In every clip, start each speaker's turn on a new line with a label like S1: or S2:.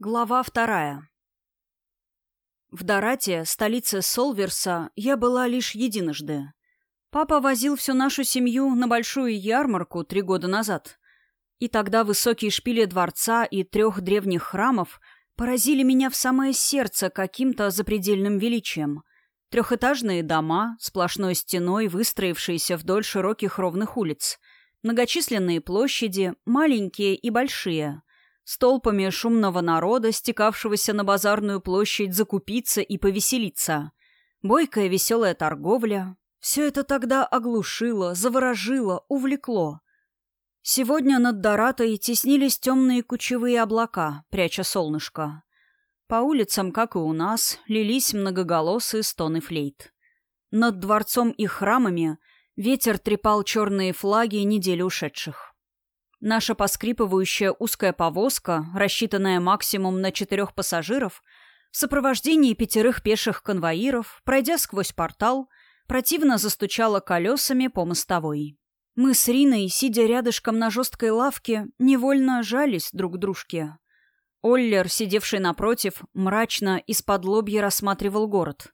S1: Глава вторая. В Дорате, столице Солверса, я была лишь единожды. Папа возил всю нашу семью на большую ярмарку три года назад. И тогда высокие шпили дворца и трех древних храмов поразили меня в самое сердце каким-то запредельным величием. Трехэтажные дома, сплошной стеной, выстроившиеся вдоль широких ровных улиц, многочисленные площади, маленькие и большие — с толпами шумного народа, стекавшегося на базарную площадь закупиться и повеселиться. Бойкая веселая торговля. Все это тогда оглушило, заворожило, увлекло. Сегодня над Доратой теснились темные кучевые облака, пряча солнышко. По улицам, как и у нас, лились многоголосые стоны флейт. Над дворцом и храмами ветер трепал черные флаги недели ушедших. Наша поскрипывающая узкая повозка, рассчитанная максимум на четырех пассажиров, в сопровождении пятерых пеших конвоиров, пройдя сквозь портал, противно застучала колесами по мостовой. Мы с Риной, сидя рядышком на жесткой лавке, невольно жались друг к дружке. Оллер, сидевший напротив, мрачно из-под лобья рассматривал город.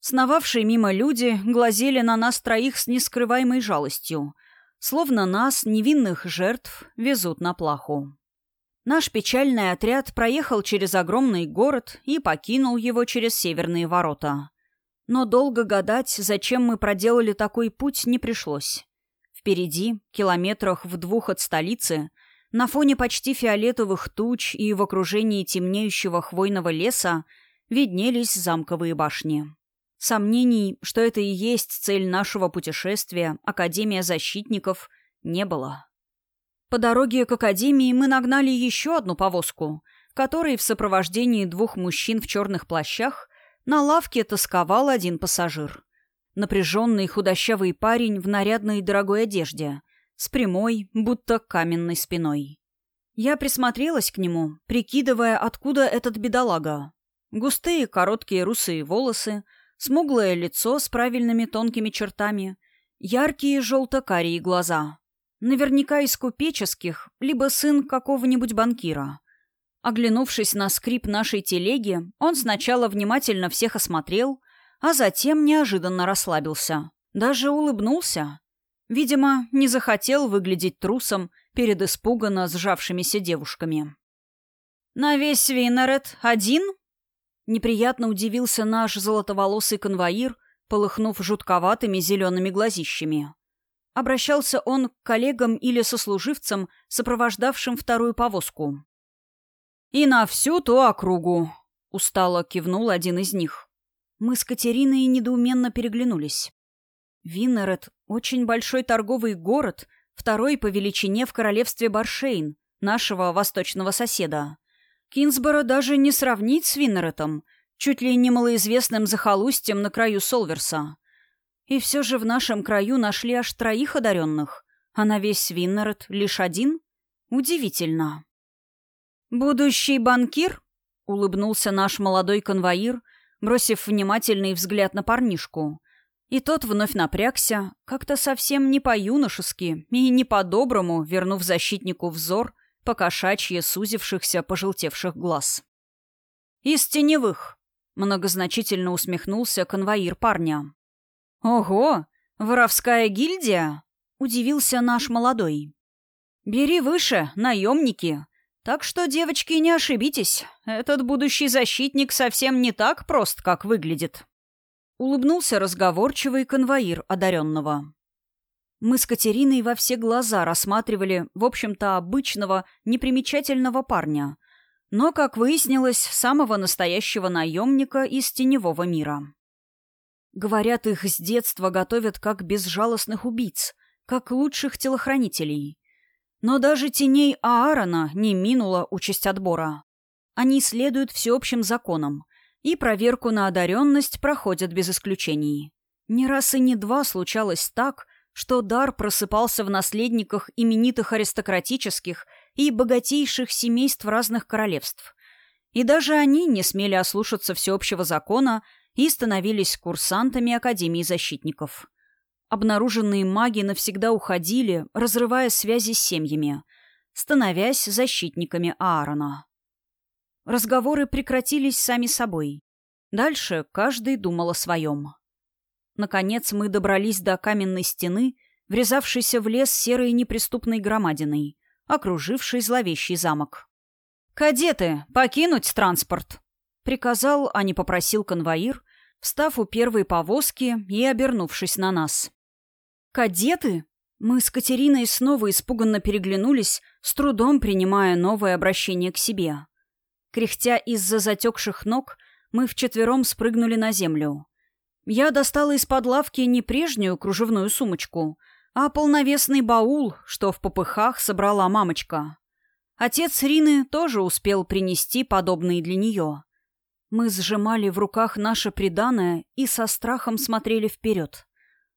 S1: Сновавшие мимо люди глазели на нас троих с нескрываемой жалостью — Словно нас, невинных жертв, везут на плаху. Наш печальный отряд проехал через огромный город и покинул его через северные ворота. Но долго гадать, зачем мы проделали такой путь, не пришлось. Впереди, километрах в двух от столицы, на фоне почти фиолетовых туч и в окружении темнеющего хвойного леса виднелись замковые башни. Сомнений, что это и есть цель нашего путешествия, Академия защитников, не было. По дороге к Академии мы нагнали еще одну повозку, в которой в сопровождении двух мужчин в черных плащах на лавке тосковал один пассажир. Напряженный худощавый парень в нарядной дорогой одежде, с прямой, будто каменной спиной. Я присмотрелась к нему, прикидывая, откуда этот бедолага. Густые короткие русые волосы — Смуглое лицо с правильными тонкими чертами, яркие желто-карие глаза. Наверняка из купеческих, либо сын какого-нибудь банкира. Оглянувшись на скрип нашей телеги, он сначала внимательно всех осмотрел, а затем неожиданно расслабился. Даже улыбнулся. Видимо, не захотел выглядеть трусом перед испуганно сжавшимися девушками. «На весь Винерет один?» Неприятно удивился наш золотоволосый конвоир, полыхнув жутковатыми зелеными глазищами. Обращался он к коллегам или сослуживцам, сопровождавшим вторую повозку. «И на всю ту округу», — устало кивнул один из них. Мы с Катериной недоуменно переглянулись. Виннерет — очень большой торговый город, второй по величине в королевстве Баршейн, нашего восточного соседа. Кинсборо даже не сравнить с Виннеретом, чуть ли не малоизвестным захолустьем на краю Солверса. И все же в нашем краю нашли аж троих одаренных, а на весь Виннерет лишь один? Удивительно. «Будущий банкир?» — улыбнулся наш молодой конвоир, бросив внимательный взгляд на парнишку. И тот вновь напрягся, как-то совсем не по-юношески и не по-доброму, вернув защитнику взор — покошачье сузившихся пожелтевших глаз. «Из теневых», — многозначительно усмехнулся конвоир парня. «Ого! Воровская гильдия?» — удивился наш молодой. «Бери выше, наемники. Так что, девочки, не ошибитесь. Этот будущий защитник совсем не так прост, как выглядит». Улыбнулся разговорчивый конвоир одаренного. Мы с Катериной во все глаза рассматривали, в общем-то, обычного, непримечательного парня. Но, как выяснилось, самого настоящего наемника из теневого мира. Говорят, их с детства готовят как безжалостных убийц, как лучших телохранителей. Но даже теней Аарона не минула участь отбора. Они следуют всеобщим законам, и проверку на одаренность проходят без исключений. Не раз и не два случалось так, что дар просыпался в наследниках именитых аристократических и богатейших семейств разных королевств. И даже они не смели ослушаться всеобщего закона и становились курсантами Академии защитников. Обнаруженные маги навсегда уходили, разрывая связи с семьями, становясь защитниками Аарона. разговоры прекратились сами собой. Дальше каждый думал о своем. Наконец мы добрались до каменной стены, врезавшейся в лес серой неприступной громадиной, окружившей зловещий замок. «Кадеты, покинуть транспорт!» — приказал, а не попросил конвоир, встав у первой повозки и обернувшись на нас. «Кадеты?» Мы с Катериной снова испуганно переглянулись, с трудом принимая новое обращение к себе. Кряхтя из-за затекших ног, мы вчетвером спрыгнули на землю. Я достала из-под лавки не прежнюю кружевную сумочку, а полновесный баул, что в попыхах собрала мамочка. Отец Рины тоже успел принести подобные для нее. Мы сжимали в руках наше преданное и со страхом смотрели вперед.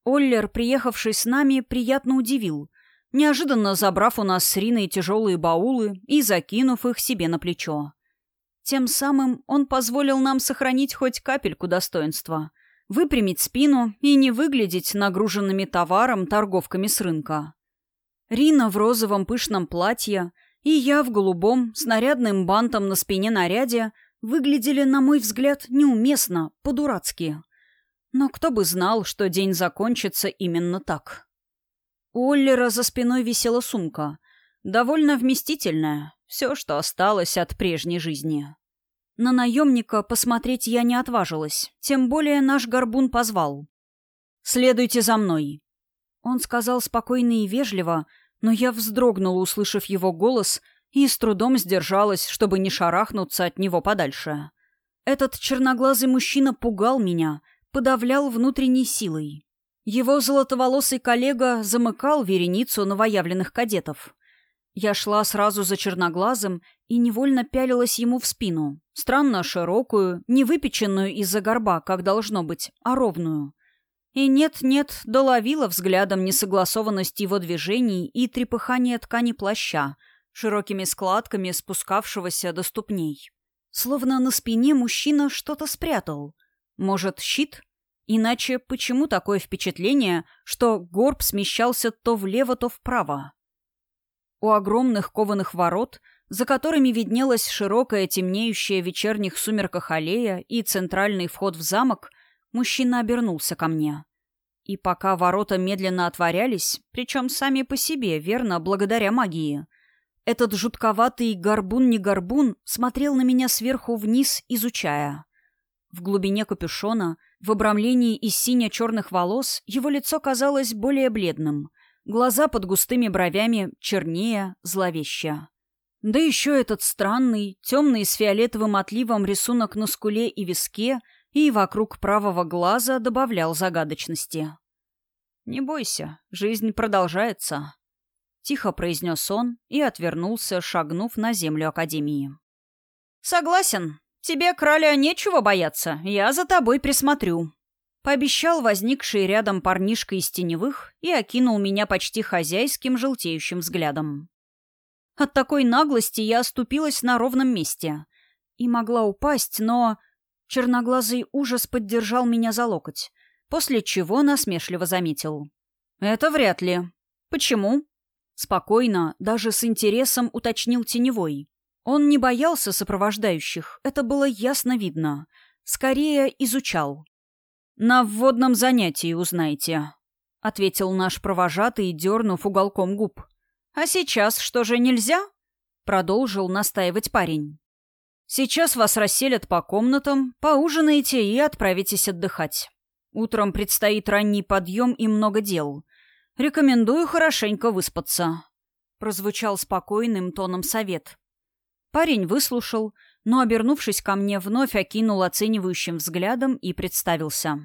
S1: Оллер, приехавший с нами, приятно удивил, неожиданно забрав у нас с Риной тяжелые баулы и закинув их себе на плечо. Тем самым он позволил нам сохранить хоть капельку достоинства, выпрямить спину и не выглядеть нагруженными товаром торговками с рынка. Рина в розовом пышном платье и я в голубом, с нарядным бантом на спине наряде выглядели, на мой взгляд, неуместно, по-дурацки. Но кто бы знал, что день закончится именно так. У Оллера за спиной висела сумка. Довольно вместительная. Все, что осталось от прежней жизни. На наемника посмотреть я не отважилась. Тем более наш горбун позвал. «Следуйте за мной». Он сказал спокойно и вежливо, но я вздрогнула, услышав его голос, и с трудом сдержалась, чтобы не шарахнуться от него подальше. Этот черноглазый мужчина пугал меня — подавлял внутренней силой. Его золотоволосый коллега замыкал вереницу новоявленных кадетов. Я шла сразу за черноглазым и невольно пялилась ему в спину. Странно широкую, не выпеченную из-за горба, как должно быть, а ровную. И нет-нет, доловила взглядом несогласованность его движений и трепыхание ткани плаща, широкими складками спускавшегося до ступней. Словно на спине мужчина что-то спрятал — может, щит? Иначе почему такое впечатление, что горб смещался то влево, то вправо? У огромных кованых ворот, за которыми виднелась широкая темнеющая в вечерних сумерках аллея и центральный вход в замок, мужчина обернулся ко мне. И пока ворота медленно отворялись, причем сами по себе, верно, благодаря магии, этот жутковатый горбун-не горбун смотрел на меня сверху вниз, изучая. В глубине капюшона, в обрамлении из сине-черных волос, его лицо казалось более бледным. Глаза под густыми бровями чернее, зловеще. Да еще этот странный, темный с фиолетовым отливом рисунок на скуле и виске и вокруг правого глаза добавлял загадочности. «Не бойся, жизнь продолжается», — тихо произнес он и отвернулся, шагнув на землю Академии. «Согласен», «Тебе, краля, нечего бояться, я за тобой присмотрю», — пообещал возникший рядом парнишка из теневых и окинул меня почти хозяйским желтеющим взглядом. От такой наглости я оступилась на ровном месте и могла упасть, но... Черноглазый ужас поддержал меня за локоть, после чего насмешливо заметил. «Это вряд ли. Почему?» Спокойно, даже с интересом уточнил Теневой. Он не боялся сопровождающих, это было ясно видно. Скорее изучал. «На вводном занятии узнаете», — ответил наш провожатый, дернув уголком губ. «А сейчас что же нельзя?» — продолжил настаивать парень. «Сейчас вас расселят по комнатам, поужинаете и отправитесь отдыхать. Утром предстоит ранний подъем и много дел. Рекомендую хорошенько выспаться», — прозвучал спокойным тоном совет. Парень выслушал, но, обернувшись ко мне, вновь окинул оценивающим взглядом и представился.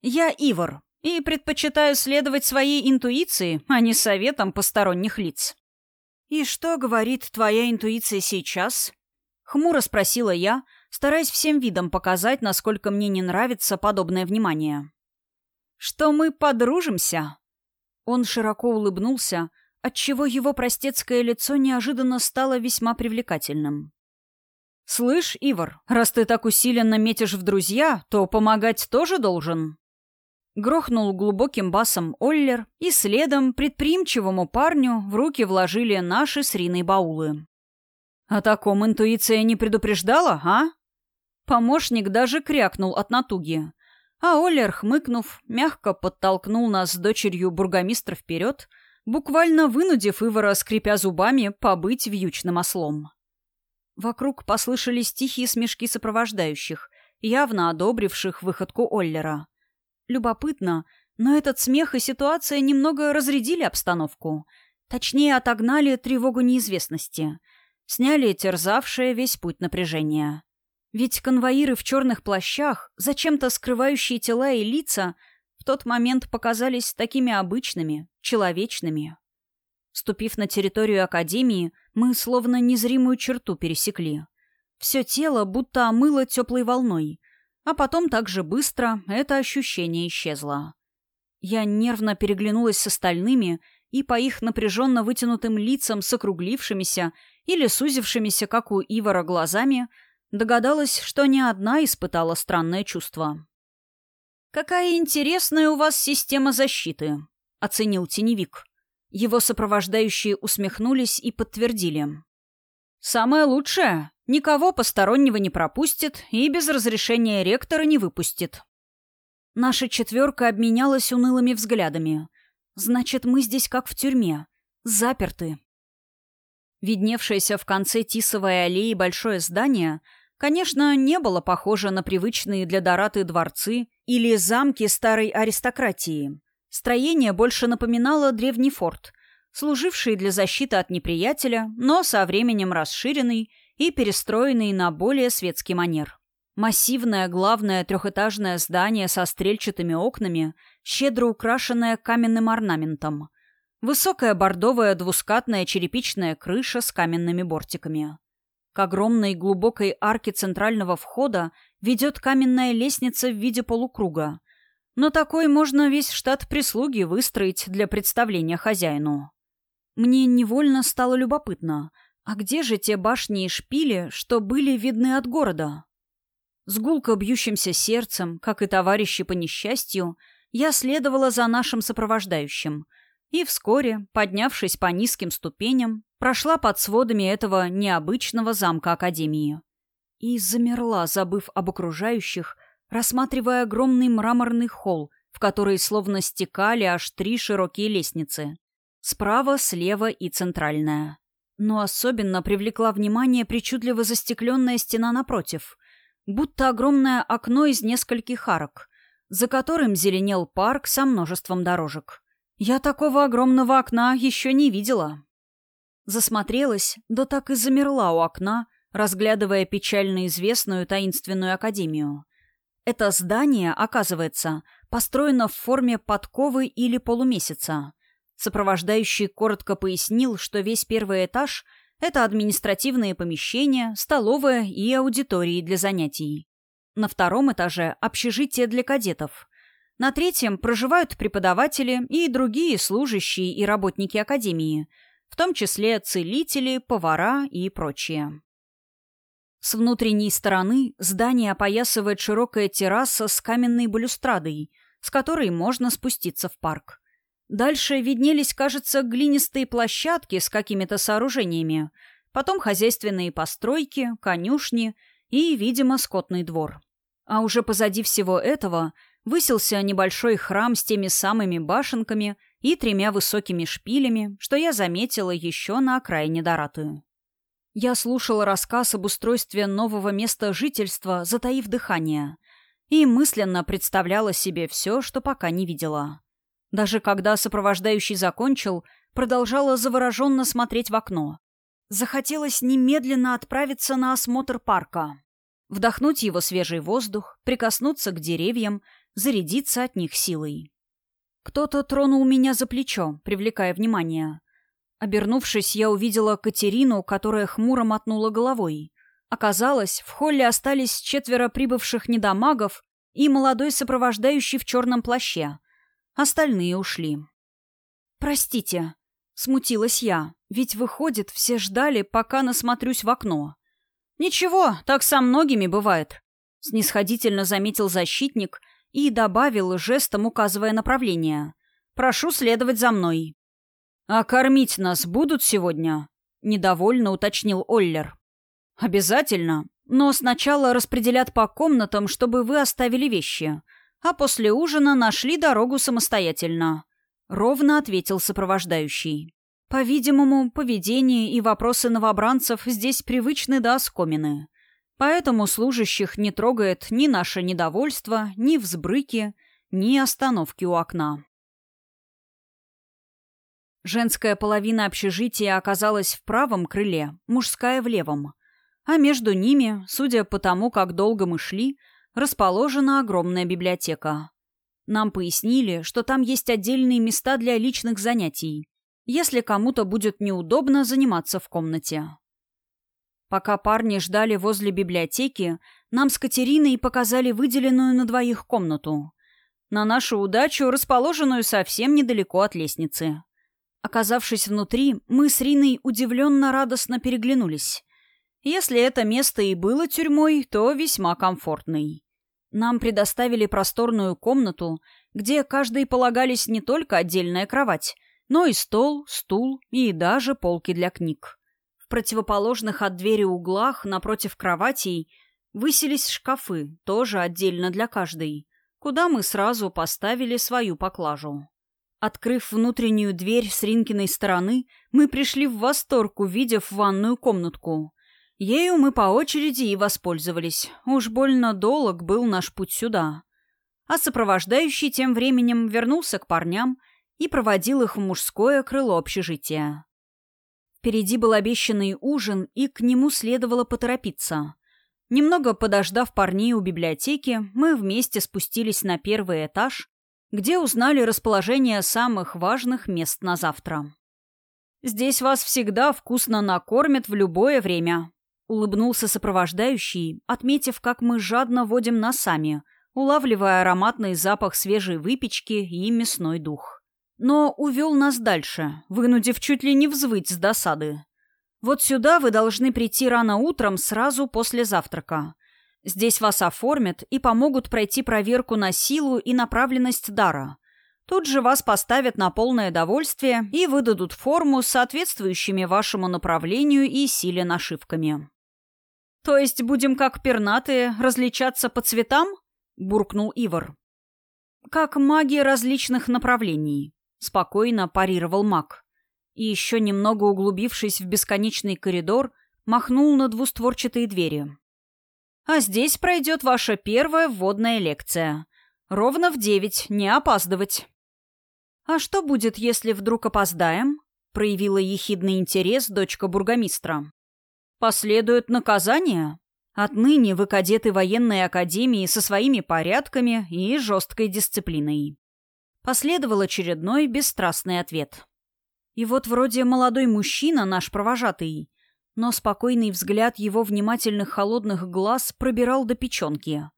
S1: «Я Ивар, и предпочитаю следовать своей интуиции, а не советам посторонних лиц». «И что говорит твоя интуиция сейчас?» — хмуро спросила я, стараясь всем видом показать, насколько мне не нравится подобное внимание. «Что мы подружимся?» Он широко улыбнулся, отчего его простецкое лицо неожиданно стало весьма привлекательным. «Слышь, Ивар, раз ты так усиленно метишь в друзья, то помогать тоже должен?» Грохнул глубоким басом Оллер, и следом предприимчивому парню в руки вложили наши с Риной баулы. «О таком интуиция не предупреждала, а?» Помощник даже крякнул от натуги. А Оллер, хмыкнув, мягко подтолкнул нас с дочерью бургомистра вперед, буквально вынудив Ивара, скрипя зубами, побыть вьючным ослом. Вокруг послышались тихие смешки сопровождающих, явно одобривших выходку Оллера. Любопытно, но этот смех и ситуация немного разрядили обстановку. Точнее, отогнали тревогу неизвестности. Сняли терзавшее весь путь напряжения. Ведь конвоиры в черных плащах, зачем-то скрывающие тела и лица, в тот момент показались такими обычными, человечными. Ступив на территорию Академии, мы словно незримую черту пересекли. Все тело будто омыло теплой волной, а потом так же быстро это ощущение исчезло. Я нервно переглянулась с остальными, и по их напряженно вытянутым лицам с округлившимися или сузившимися, как у Ивара, глазами — Догадалась, что не одна испытала странное чувство. «Какая интересная у вас система защиты», — оценил теневик. Его сопровождающие усмехнулись и подтвердили. «Самое лучшее. Никого постороннего не пропустит и без разрешения ректора не выпустит». Наша четверка обменялась унылыми взглядами. «Значит, мы здесь как в тюрьме. Заперты». Видневшееся в конце Тисовой аллеи большое здание — Конечно, не было похоже на привычные для Дораты дворцы или замки старой аристократии. Строение больше напоминало древний форт, служивший для защиты от неприятеля, но со временем расширенный и перестроенный на более светский манер. Массивное главное трехэтажное здание со стрельчатыми окнами, щедро украшенное каменным орнаментом. Высокая бордовая двускатная черепичная крыша с каменными бортиками. К огромной глубокой арке центрального входа ведет каменная лестница в виде полукруга. Но такой можно весь штат прислуги выстроить для представления хозяину. Мне невольно стало любопытно, а где же те башни и шпили, что были видны от города? С гулко бьющимся сердцем, как и товарищи по несчастью, я следовала за нашим сопровождающим — и вскоре, поднявшись по низким ступеням, прошла под сводами этого необычного замка Академии. И замерла, забыв об окружающих, рассматривая огромный мраморный холл, в который словно стекали аж три широкие лестницы. Справа, слева и центральная. Но особенно привлекла внимание причудливо застекленная стена напротив, будто огромное окно из нескольких арок, за которым зеленел парк со множеством дорожек. Я такого огромного окна еще не видела. Засмотрелась, да так и замерла у окна, разглядывая печально известную таинственную академию. Это здание, оказывается, построено в форме подковы или полумесяца. Сопровождающий коротко пояснил, что весь первый этаж — это административные помещения, столовая и аудитории для занятий. На втором этаже — общежитие для кадетов. На третьем проживают преподаватели и другие служащие и работники академии, в том числе целители, повара и прочие. С внутренней стороны здание опоясывает широкая терраса с каменной балюстрадой, с которой можно спуститься в парк. Дальше виднелись, кажется, глинистые площадки с какими-то сооружениями, потом хозяйственные постройки, конюшни и, видимо, скотный двор. А уже позади всего этого – высился небольшой храм с теми самыми башенками и тремя высокими шпилями, что я заметила еще на окраине Доратую. Я слушала рассказ об устройстве нового места жительства, затаив дыхание, и мысленно представляла себе все, что пока не видела. Даже когда сопровождающий закончил, продолжала завороженно смотреть в окно. Захотелось немедленно отправиться на осмотр парка. Вдохнуть его свежий воздух, прикоснуться к деревьям — зарядиться от них силой. Кто-то тронул меня за плечо, привлекая внимание. Обернувшись, я увидела Катерину, которая хмуро мотнула головой. Оказалось, в холле остались четверо прибывших недомагов и молодой сопровождающий в черном плаще. Остальные ушли. «Простите», — смутилась я, ведь, выходит, все ждали, пока насмотрюсь в окно. «Ничего, так со многими бывает», — снисходительно заметил защитник и добавил, жестом указывая направление. «Прошу следовать за мной». «А кормить нас будут сегодня?» — недовольно уточнил Оллер. «Обязательно. Но сначала распределят по комнатам, чтобы вы оставили вещи, а после ужина нашли дорогу самостоятельно», — ровно ответил сопровождающий. По-видимому, поведение и вопросы новобранцев здесь привычны до оскомины. Поэтому служащих не трогает ни наше недовольство, ни взбрыки, ни остановки у окна. Женская половина общежития оказалась в правом крыле, мужская — в левом. А между ними, судя по тому, как долго мы шли, расположена огромная библиотека. Нам пояснили, что там есть отдельные места для личных занятий, если кому-то будет неудобно заниматься в комнате. Пока парни ждали возле библиотеки, нам с Катериной показали выделенную на двоих комнату. На нашу удачу, расположенную совсем недалеко от лестницы. Оказавшись внутри, мы с Риной удивленно-радостно переглянулись. Если это место и было тюрьмой, то весьма комфортной. Нам предоставили просторную комнату, где каждой полагались не только отдельная кровать — но и стол, стул и даже полки для книг. В противоположных от двери углах, напротив кроватей, высились шкафы, тоже отдельно для каждой, куда мы сразу поставили свою поклажу. Открыв внутреннюю дверь с Ринкиной стороны, мы пришли в восторг, увидев ванную комнатку. Ею мы по очереди и воспользовались. Уж больно долг был наш путь сюда. А сопровождающий тем временем вернулся к парням и проводил их в мужское крыло общежития. Впереди был обещанный ужин, и к нему следовало поторопиться. Немного подождав парней у библиотеки, мы вместе спустились на первый этаж, где узнали расположение самых важных мест на завтра. «Здесь вас всегда вкусно накормят в любое время», — улыбнулся сопровождающий, отметив, как мы жадно водим носами, улавливая ароматный запах свежей выпечки и мясной дух но увел нас дальше, вынудив чуть ли не взвыть с досады. Вот сюда вы должны прийти рано утром, сразу после завтрака. Здесь вас оформят и помогут пройти проверку на силу и направленность дара. Тут же вас поставят на полное довольствие и выдадут форму с соответствующими вашему направлению и силе нашивками. «То есть будем как пернатые различаться по цветам?» — буркнул Ивар. «Как маги различных направлений. Спокойно парировал маг. И еще немного углубившись в бесконечный коридор, махнул на двустворчатые двери. «А здесь пройдет ваша первая вводная лекция. Ровно в девять, не опаздывать». «А что будет, если вдруг опоздаем?» — проявила ехидный интерес дочка бургомистра. «Последует наказание. Отныне вы кадеты военной академии со своими порядками и жесткой дисциплиной». Последовал очередной бесстрастный ответ. И вот вроде молодой мужчина, наш провожатый, но спокойный взгляд его внимательных холодных глаз пробирал до печенки.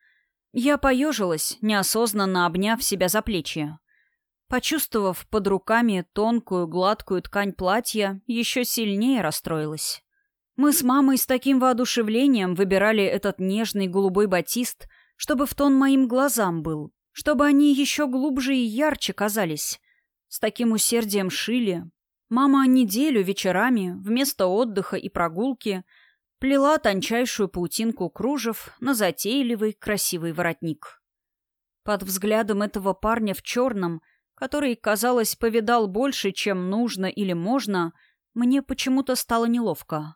S1: Я поежилась, неосознанно обняв себя за плечи. Почувствовав под руками тонкую гладкую ткань платья, еще сильнее расстроилась. Мы с мамой с таким воодушевлением выбирали этот нежный голубой батист, чтобы в тон моим глазам был, чтобы они еще глубже и ярче казались. С таким усердием шили. Мама неделю вечерами, вместо отдыха и прогулки, плела тончайшую паутинку кружев на затейливый красивый воротник. Под взглядом этого парня в черном, который, казалось, повидал больше, чем нужно или можно, мне почему-то стало неловко.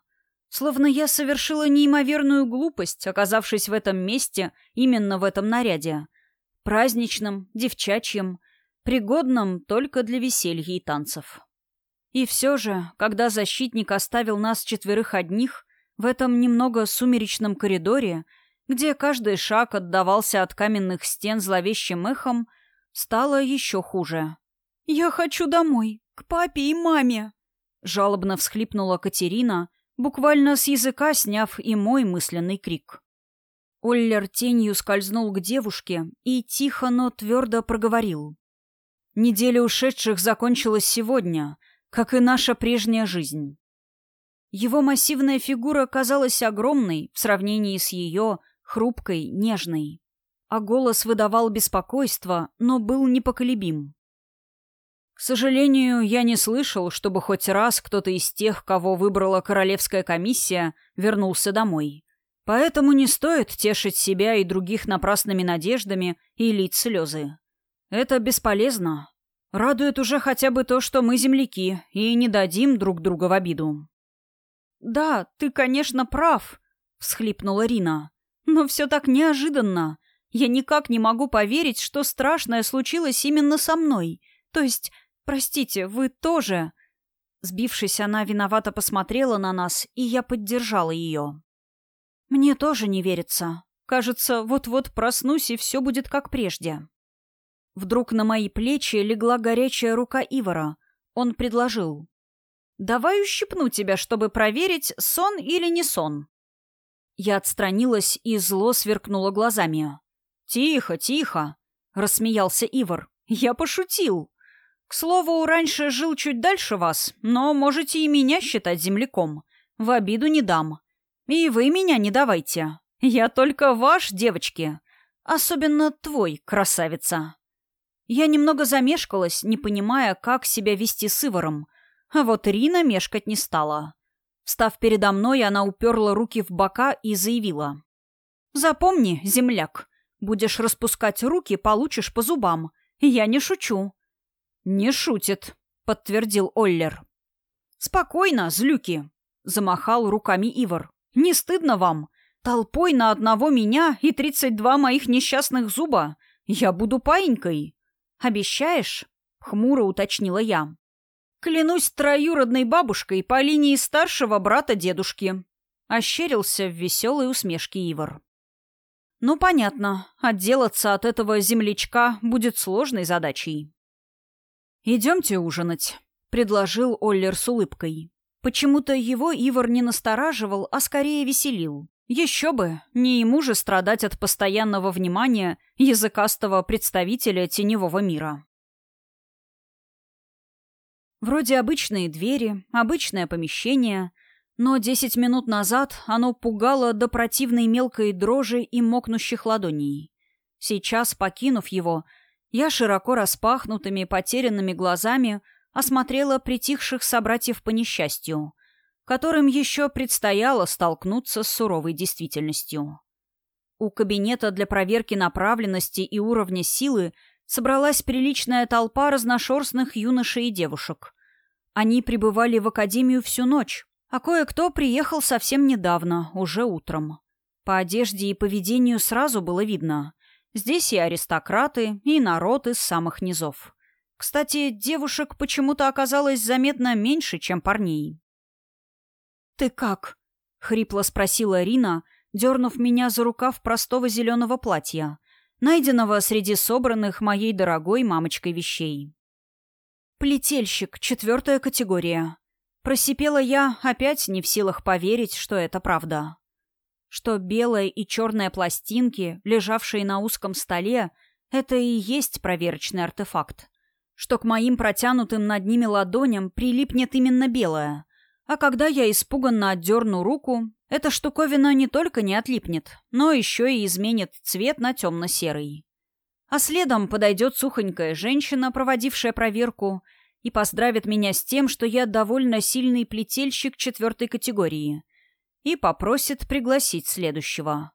S1: Словно я совершила неимоверную глупость, оказавшись в этом месте именно в этом наряде — праздничным, девчачьим, пригодным только для веселья и танцев. И все же, когда защитник оставил нас четверых одних в этом немного сумеречном коридоре, где каждый шаг отдавался от каменных стен зловещим эхом, стало еще хуже. «Я хочу домой, к папе и маме!» Жалобно всхлипнула Катерина, буквально с языка сняв и мой мысленный крик. Оллер тенью скользнул к девушке и тихо, но твердо проговорил. «Неделя ушедших закончилась сегодня, как и наша прежняя жизнь». Его массивная фигура казалась огромной в сравнении с ее хрупкой, нежной. А голос выдавал беспокойство, но был непоколебим. К сожалению, я не слышал, чтобы хоть раз кто-то из тех, кого выбрала королевская комиссия, вернулся домой. Поэтому не стоит тешить себя и других напрасными надеждами и лить слезы. Это бесполезно. Радует уже хотя бы то, что мы земляки и не дадим друг друга в обиду. «Да, ты, конечно, прав», — всхлипнула Рина. «Но все так неожиданно. Я никак не могу поверить, что страшное случилось именно со мной. То есть «Простите, вы тоже...» Сбившись, она виновато посмотрела на нас, и я поддержала ее. «Мне тоже не верится. Кажется, вот-вот проснусь, и все будет как прежде». Вдруг на мои плечи легла горячая рука Ивара. Он предложил. «Давай ущипну тебя, чтобы проверить, сон или не сон». Я отстранилась и зло сверкнула глазами. «Тихо, тихо!» — рассмеялся Ивар. «Я пошутил!» К слову, раньше жил чуть дальше вас, но можете и меня считать земляком. В обиду не дам. И вы меня не давайте. Я только ваш, девочки. Особенно твой, красавица. Я немного замешкалась, не понимая, как себя вести с Иваром. А вот Рина мешкать не стала. Встав передо мной, она уперла руки в бока и заявила. «Запомни, земляк, будешь распускать руки, получишь по зубам. Я не шучу. «Не шутит», — подтвердил Оллер. «Спокойно, злюки», — замахал руками Ивар. «Не стыдно вам? Толпой на одного меня и тридцать два моих несчастных зуба. Я буду паинькой». «Обещаешь?» — хмуро уточнила я. «Клянусь троюродной бабушкой по линии старшего брата дедушки», — ощерился в веселой усмешке Ивар. «Ну, понятно, отделаться от этого землячка будет сложной задачей». «Идемте ужинать», — предложил Оллер с улыбкой. Почему-то его Ивар не настораживал, а скорее веселил. Еще бы, не ему же страдать от постоянного внимания языкастого представителя теневого мира. Вроде обычные двери, обычное помещение, но десять минут назад оно пугало до противной мелкой дрожи и мокнущих ладоней. Сейчас, покинув его, я широко распахнутыми, потерянными глазами осмотрела притихших собратьев по несчастью, которым еще предстояло столкнуться с суровой действительностью. У кабинета для проверки направленности и уровня силы собралась приличная толпа разношерстных юношей и девушек. Они пребывали в академию всю ночь, а кое-кто приехал совсем недавно, уже утром. По одежде и поведению сразу было видно. Здесь и аристократы, и народ из самых низов. Кстати, девушек почему-то оказалось заметно меньше, чем парней. «Ты как?» — хрипло спросила Рина, дернув меня за рукав простого зеленого платья, найденного среди собранных моей дорогой мамочкой вещей. «Плетельщик, четвертая категория». Просипела я, опять не в силах поверить, что это правда что белая и черная пластинки, лежавшие на узком столе, это и есть проверочный артефакт. Что к моим протянутым над ними ладоням прилипнет именно белая. А когда я испуганно отдерну руку, эта штуковина не только не отлипнет, но еще и изменит цвет на темно-серый. А следом подойдет сухонькая женщина, проводившая проверку, и поздравит меня с тем, что я довольно сильный плетельщик четвертой категории — и попросит пригласить следующего.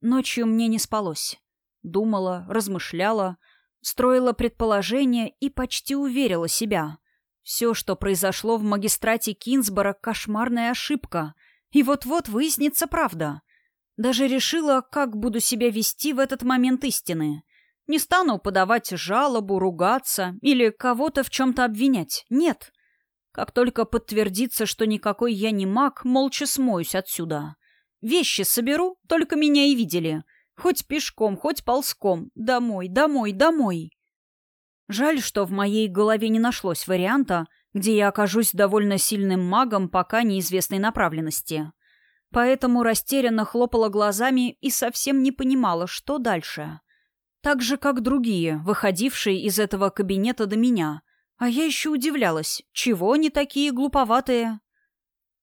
S1: Ночью мне не спалось. Думала, размышляла, строила предположения и почти уверила себя. Все, что произошло в магистрате Кинсбора, кошмарная ошибка, и вот-вот выяснится правда. Даже решила, как буду себя вести в этот момент истины. Не стану подавать жалобу, ругаться или кого-то в чем-то обвинять. Нет. Как только подтвердится, что никакой я не маг, молча смоюсь отсюда. Вещи соберу, только меня и видели. Хоть пешком, хоть ползком. Домой, домой, домой. Жаль, что в моей голове не нашлось варианта, где я окажусь довольно сильным магом пока неизвестной направленности. Поэтому растерянно хлопала глазами и совсем не понимала, что дальше. Так же, как другие, выходившие из этого кабинета до меня — а я еще удивлялась, чего они такие глуповатые?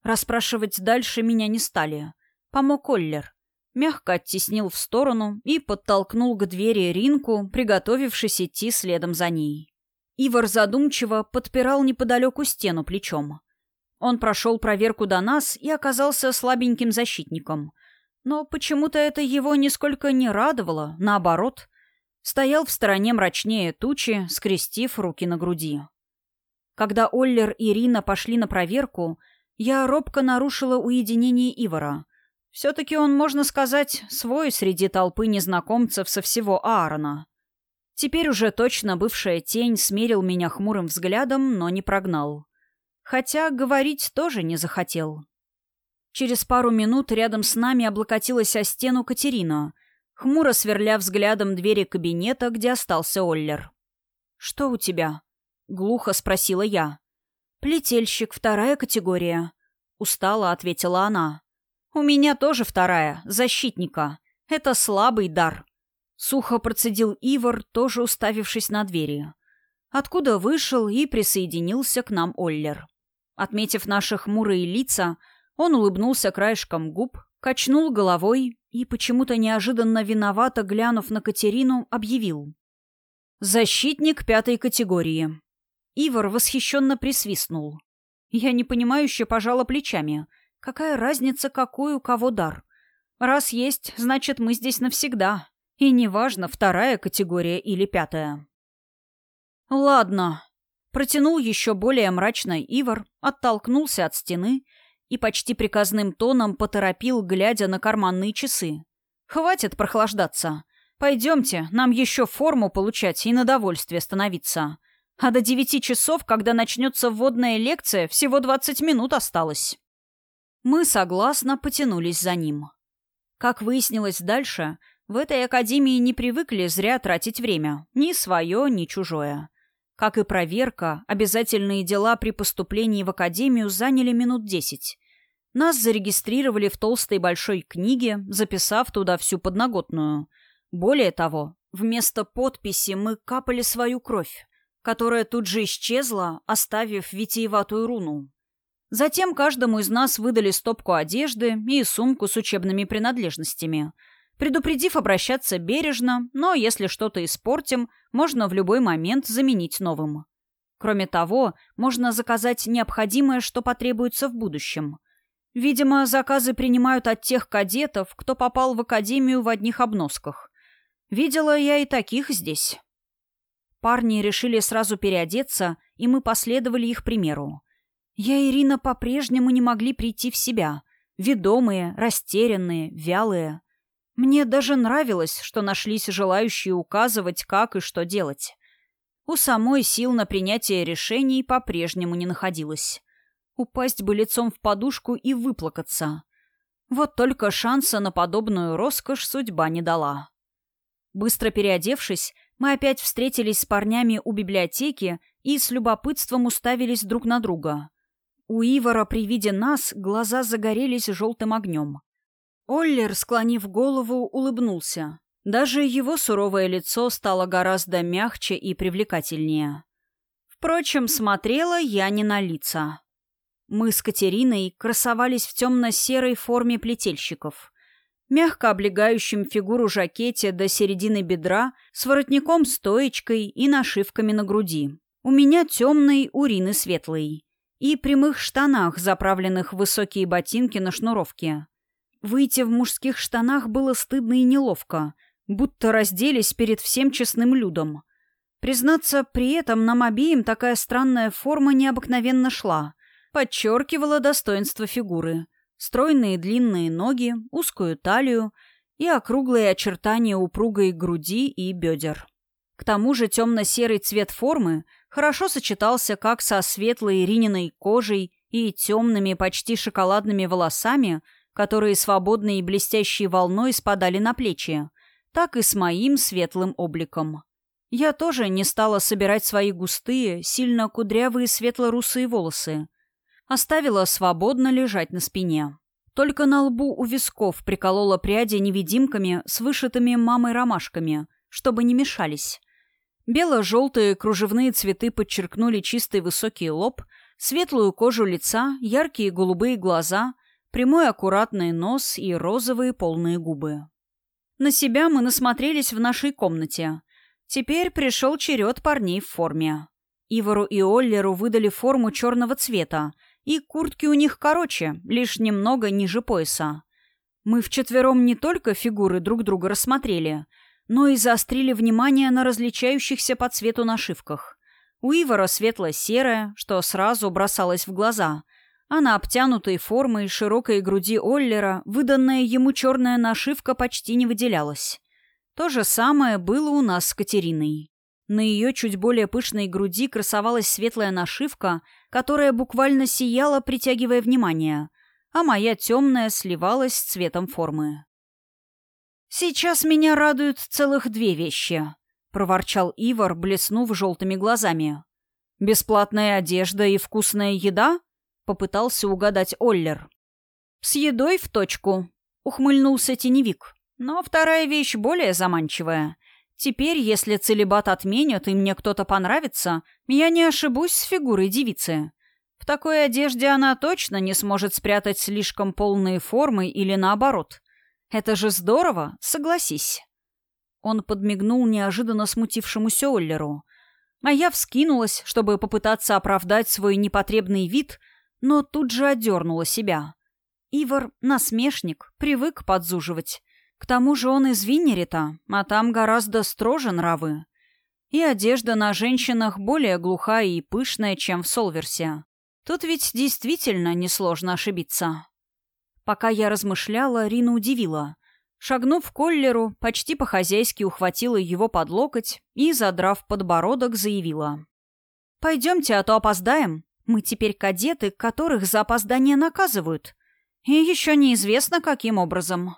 S1: Расспрашивать дальше меня не стали. Помог Оллер. Мягко оттеснил в сторону и подтолкнул к двери Ринку, приготовившись идти следом за ней. Ивар задумчиво подпирал неподалеку стену плечом. Он прошел проверку до нас и оказался слабеньким защитником. Но почему-то это его нисколько не радовало, наоборот. Стоял в стороне мрачнее тучи, скрестив руки на груди. Когда Оллер и Рина пошли на проверку, я робко нарушила уединение Ивара. Все-таки он, можно сказать, свой среди толпы незнакомцев со всего Аарона. Теперь уже точно бывшая тень смерил меня хмурым взглядом, но не прогнал. Хотя говорить тоже не захотел. Через пару минут рядом с нами облокотилась о стену Катерина, хмуро сверля взглядом двери кабинета, где остался Оллер. «Что у тебя?» — глухо спросила я. «Плетельщик, вторая категория», — устало ответила она. «У меня тоже вторая, защитника. Это слабый дар. Сухо процедил Ивар, тоже уставившись на двери. Откуда вышел и присоединился к нам Оллер. Отметив наши хмурые лица, он улыбнулся краешком губ, качнул головой и, почему-то неожиданно виновато глянув на Катерину, объявил. «Защитник пятой категории». Ивар восхищенно присвистнул. Я непонимающе пожала плечами. Какая разница, какой у кого дар? Раз есть, значит, мы здесь навсегда. И неважно, вторая категория или пятая. «Ладно», — протянул еще более мрачный Ивар, оттолкнулся от стены и почти приказным тоном поторопил, глядя на карманные часы. «Хватит прохлаждаться. Пойдемте, нам еще форму получать и на довольствие становиться. А до девяти часов, когда начнется вводная лекция, всего двадцать минут осталось». Мы согласно потянулись за ним. Как выяснилось дальше, в этой академии не привыкли зря тратить время, ни свое, ни чужое. Как и проверка, обязательные дела при поступлении в академию заняли минут десять. Нас зарегистрировали в толстой большой книге, записав туда всю подноготную. Более того, вместо подписи мы капали свою кровь, которая тут же исчезла, оставив витиеватую руну. Затем каждому из нас выдали стопку одежды и сумку с учебными принадлежностями – предупредив обращаться бережно, но если что-то испортим, можно в любой момент заменить новым. Кроме того, можно заказать необходимое, что потребуется в будущем. Видимо, заказы принимают от тех кадетов, кто попал в академию в одних обносках. Видела я и таких здесь. Парни решили сразу переодеться, и мы последовали их примеру. Я и Ирина по-прежнему не могли прийти в себя. Ведомые, растерянные, вялые. Мне даже нравилось, что нашлись желающие указывать, как и что делать. У самой сил на принятие решений по-прежнему не находилось. Упасть бы лицом в подушку и выплакаться. Вот только шанса на подобную роскошь судьба не дала. Быстро переодевшись, мы опять встретились с парнями у библиотеки и с любопытством уставились друг на друга. У Ивара при виде нас глаза загорелись желтым огнем. Оллер, склонив голову, улыбнулся. Даже его суровое лицо стало гораздо мягче и привлекательнее. Впрочем, смотрела я не на лица. Мы с Катериной красовались в темно-серой форме плетельщиков. Мягко облегающем фигуру жакете до середины бедра с воротником-стоечкой и нашивками на груди. У меня темный, у Рины светлый. И прямых штанах, заправленных в высокие ботинки на шнуровке. Выйти в мужских штанах было стыдно и неловко, будто разделись перед всем честным людом. Признаться, при этом нам обеим такая странная форма необыкновенно шла, подчеркивала достоинство фигуры. Стройные длинные ноги, узкую талию и округлые очертания упругой груди и бедер. К тому же темно-серый цвет формы хорошо сочетался как со светлой Ирининой кожей и темными, почти шоколадными волосами – которые свободной и блестящей волной спадали на плечи, так и с моим светлым обликом. Я тоже не стала собирать свои густые, сильно кудрявые светло-русые волосы. Оставила свободно лежать на спине. Только на лбу у висков приколола пряди невидимками с вышитыми мамой ромашками, чтобы не мешались. Бело-желтые кружевные цветы подчеркнули чистый высокий лоб, светлую кожу лица, яркие голубые глаза, прямой аккуратный нос и розовые полные губы. На себя мы насмотрелись в нашей комнате. Теперь пришел черед парней в форме. Ивору и Оллеру выдали форму черного цвета, и куртки у них короче, лишь немного ниже пояса. Мы вчетвером не только фигуры друг друга рассмотрели, но и заострили внимание на различающихся по цвету нашивках. У Ивара светло-серая, что сразу бросалось в глаза, а на обтянутой формой широкой груди Оллера выданная ему черная нашивка почти не выделялась. То же самое было у нас с Катериной. На ее чуть более пышной груди красовалась светлая нашивка, которая буквально сияла, притягивая внимание, а моя темная сливалась с цветом формы. «Сейчас меня радуют целых две вещи», — проворчал Ивар, блеснув желтыми глазами. «Бесплатная одежда и вкусная еда?» — попытался угадать Оллер. «С едой в точку», — ухмыльнулся теневик. «Но вторая вещь более заманчивая. Теперь, если целебат отменят и мне кто-то понравится, я не ошибусь с фигурой девицы. В такой одежде она точно не сможет спрятать слишком полные формы или наоборот. Это же здорово, согласись. Он подмигнул неожиданно смутившемуся Оллеру. А я вскинулась, чтобы попытаться оправдать свой непотребный вид, но тут же одернула себя. Ивар — насмешник, привык подзуживать. К тому же он из Виннерита, а там гораздо строже нравы. И одежда на женщинах более глухая и пышная, чем в Солверсе. Тут ведь действительно несложно ошибиться. Пока я размышляла, Рина удивила. Шагнув к Коллеру, почти по-хозяйски ухватила его под локоть и, задрав подбородок, заявила. «Пойдемте, а то опоздаем. Мы теперь кадеты, которых за опоздание наказывают. И еще неизвестно, каким образом».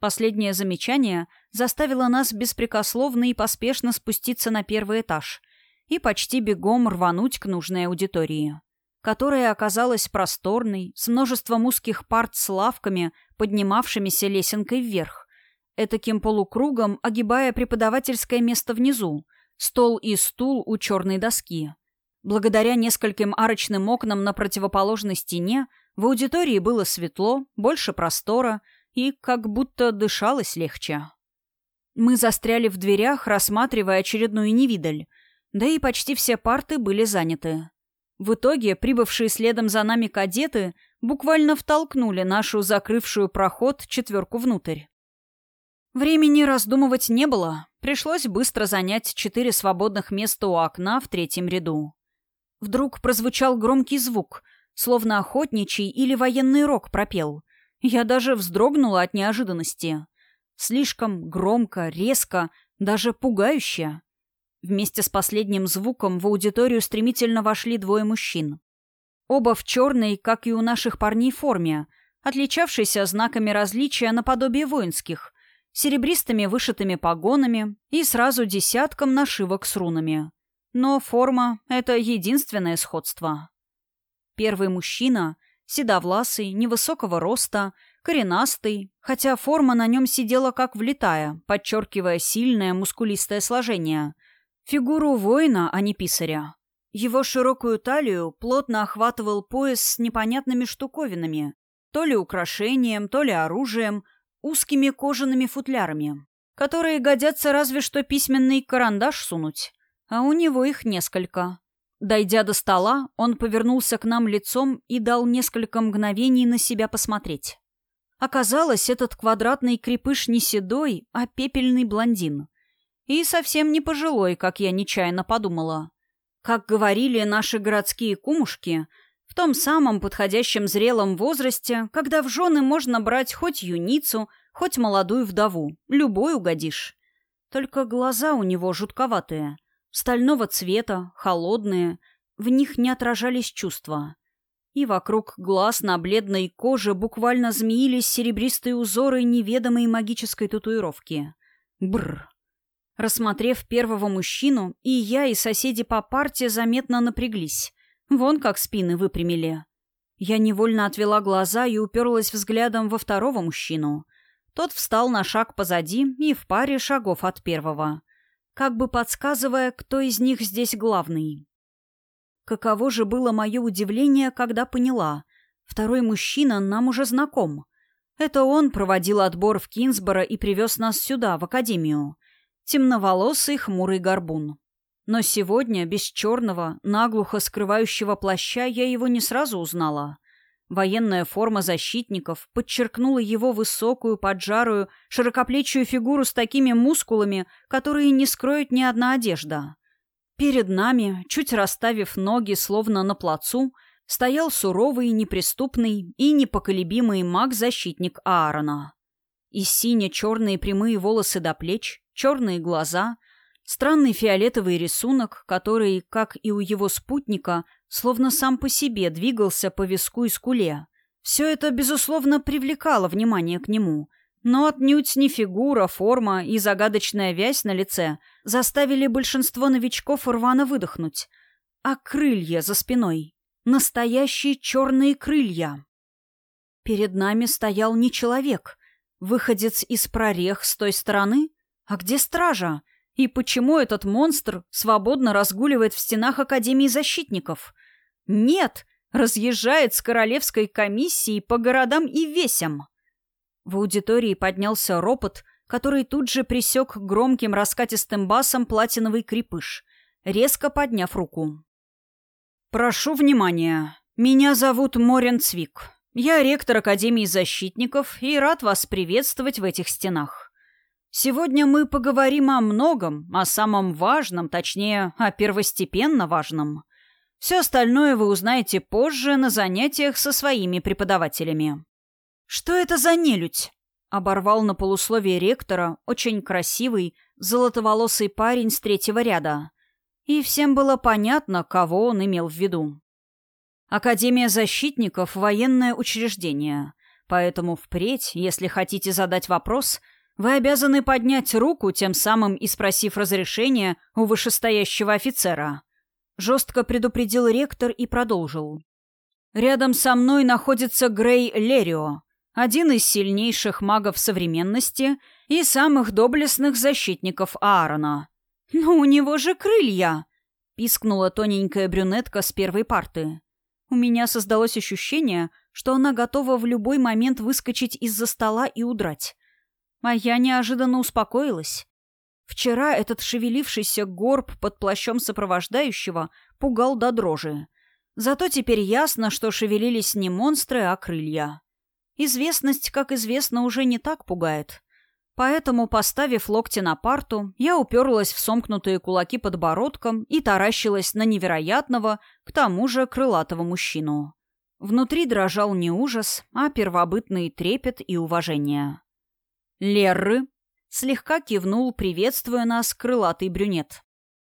S1: Последнее замечание заставило нас беспрекословно и поспешно спуститься на первый этаж и почти бегом рвануть к нужной аудитории, которая оказалась просторной, с множеством узких парт с лавками, поднимавшимися лесенкой вверх, этаким полукругом огибая преподавательское место внизу, стол и стул у черной доски. Благодаря нескольким арочным окнам на противоположной стене в аудитории было светло, больше простора — и как будто дышалось легче. Мы застряли в дверях, рассматривая очередную невидаль, да и почти все парты были заняты. В итоге прибывшие следом за нами кадеты буквально втолкнули нашу закрывшую проход четверку внутрь. Времени раздумывать не было, пришлось быстро занять четыре свободных места у окна в третьем ряду. Вдруг прозвучал громкий звук, словно охотничий или военный рог пропел — я даже вздрогнула от неожиданности. Слишком громко, резко, даже пугающе. Вместе с последним звуком в аудиторию стремительно вошли двое мужчин. Оба в черной, как и у наших парней, форме, отличавшейся знаками различия наподобие воинских, серебристыми вышитыми погонами и сразу десятком нашивок с рунами. Но форма — это единственное сходство. Первый мужчина — седовласый, невысокого роста, коренастый, хотя форма на нем сидела как влитая, подчеркивая сильное мускулистое сложение. Фигуру воина, а не писаря. Его широкую талию плотно охватывал пояс с непонятными штуковинами, то ли украшением, то ли оружием, узкими кожаными футлярами, которые годятся разве что письменный карандаш сунуть, а у него их несколько. Дойдя до стола, он повернулся к нам лицом и дал несколько мгновений на себя посмотреть. Оказалось, этот квадратный крепыш не седой, а пепельный блондин. И совсем не пожилой, как я нечаянно подумала. Как говорили наши городские кумушки, в том самом подходящем зрелом возрасте, когда в жены можно брать хоть юницу, хоть молодую вдову, любой угодишь. Только глаза у него жутковатые, Стального цвета, холодные, в них не отражались чувства. И вокруг глаз на бледной коже буквально змеились серебристые узоры неведомой магической татуировки. Бррр. Рассмотрев первого мужчину, и я, и соседи по парте заметно напряглись. Вон как спины выпрямили. Я невольно отвела глаза и уперлась взглядом во второго мужчину. Тот встал на шаг позади и в паре шагов от первого как бы подсказывая, кто из них здесь главный. Каково же было мое удивление, когда поняла. Второй мужчина нам уже знаком. Это он проводил отбор в Кинсборо и привез нас сюда, в академию. Темноволосый хмурый горбун. Но сегодня, без черного, наглухо скрывающего плаща, я его не сразу узнала. Военная форма защитников подчеркнула его высокую, поджарую, широкоплечую фигуру с такими мускулами, которые не скроет ни одна одежда. Перед нами, чуть расставив ноги, словно на плацу, стоял суровый, неприступный и непоколебимый маг-защитник Аарона. И сине-черные прямые волосы до плеч, черные глаза, странный фиолетовый рисунок, который, как и у его спутника, словно сам по себе двигался по виску и скуле. Все это, безусловно, привлекало внимание к нему, но отнюдь не фигура, форма и загадочная вязь на лице заставили большинство новичков рвано выдохнуть, а крылья за спиной. Настоящие черные крылья. Перед нами стоял не человек, выходец из прорех с той стороны. А где стража? И почему этот монстр свободно разгуливает в стенах Академии защитников? Нет, разъезжает с королевской комиссией по городам и весям. В аудитории поднялся ропот, который тут же присек громким раскатистым басом платиновый крепыш, резко подняв руку. «Прошу внимания. Меня зовут Морен Цвик. Я ректор Академии защитников и рад вас приветствовать в этих стенах. Сегодня мы поговорим о многом, о самом важном, точнее, о первостепенно важном. Все остальное вы узнаете позже на занятиях со своими преподавателями». «Что это за нелюдь?» — оборвал на полусловие ректора очень красивый, золотоволосый парень с третьего ряда — и всем было понятно, кого он имел в виду. Академия защитников – военное учреждение, поэтому впредь, если хотите задать вопрос, вы обязаны поднять руку, тем самым и спросив разрешения у вышестоящего офицера. Жестко предупредил ректор и продолжил. Рядом со мной находится Грей Лерио, один из сильнейших магов современности и самых доблестных защитников Аарона – «Но у него же крылья!» — пискнула тоненькая брюнетка с первой парты. У меня создалось ощущение, что она готова в любой момент выскочить из-за стола и удрать. А я неожиданно успокоилась. Вчера этот шевелившийся горб под плащом сопровождающего пугал до дрожи. Зато теперь ясно, что шевелились не монстры, а крылья. Известность, как известно, уже не так пугает. Поэтому, поставив локти на парту, я уперлась в сомкнутые кулаки подбородком и таращилась на невероятного, к тому же крылатого мужчину. Внутри дрожал не ужас, а первобытный трепет и уважение. «Лерры!» — слегка кивнул, приветствуя нас, крылатый брюнет.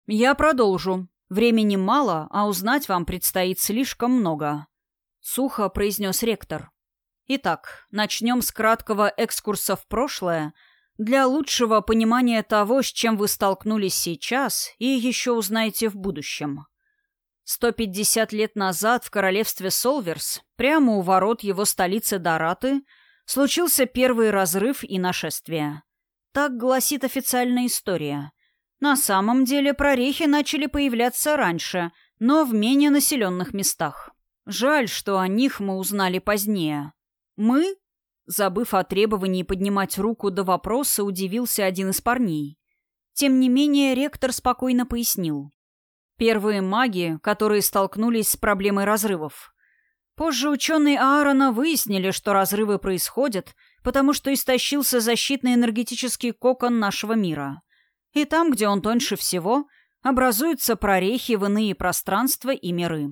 S1: «Я продолжу. Времени мало, а узнать вам предстоит слишком много», — сухо произнес ректор. Итак, начнем с краткого экскурса в прошлое для лучшего понимания того, с чем вы столкнулись сейчас и еще узнаете в будущем. 150 лет назад в королевстве Солверс, прямо у ворот его столицы Дораты, случился первый разрыв и нашествие. Так гласит официальная история. На самом деле прорехи начали появляться раньше, но в менее населенных местах. Жаль, что о них мы узнали позднее. «Мы?» Забыв о требовании поднимать руку до вопроса, удивился один из парней. Тем не менее, ректор спокойно пояснил. Первые маги, которые столкнулись с проблемой разрывов. Позже ученые Аарона выяснили, что разрывы происходят, потому что истощился защитный энергетический кокон нашего мира. И там, где он тоньше всего, образуются прорехи в иные пространства и миры.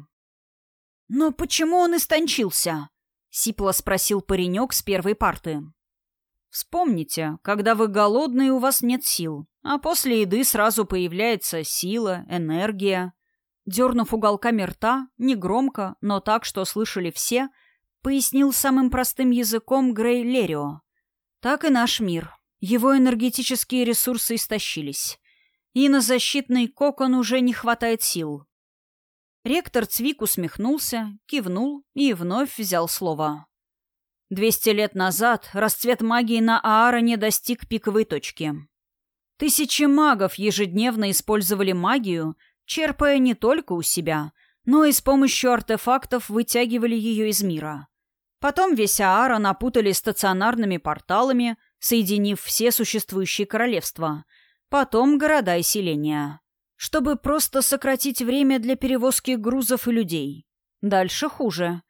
S1: «Но почему он истончился?» — сипло спросил паренек с первой парты. «Вспомните, когда вы голодны и у вас нет сил, а после еды сразу появляется сила, энергия». Дернув уголками рта, негромко, но так, что слышали все, пояснил самым простым языком Грей Лерио. «Так и наш мир. Его энергетические ресурсы истощились. И на защитный кокон уже не хватает сил. Ректор Цвик усмехнулся, кивнул и вновь взял слово. Двести лет назад расцвет магии на Аароне достиг пиковой точки. Тысячи магов ежедневно использовали магию, черпая не только у себя, но и с помощью артефактов вытягивали ее из мира. Потом весь Аарон опутали стационарными порталами, соединив все существующие королевства, потом города и селения. чтобы просто сократить время для перевозки грузов и людей. Дальше хуже.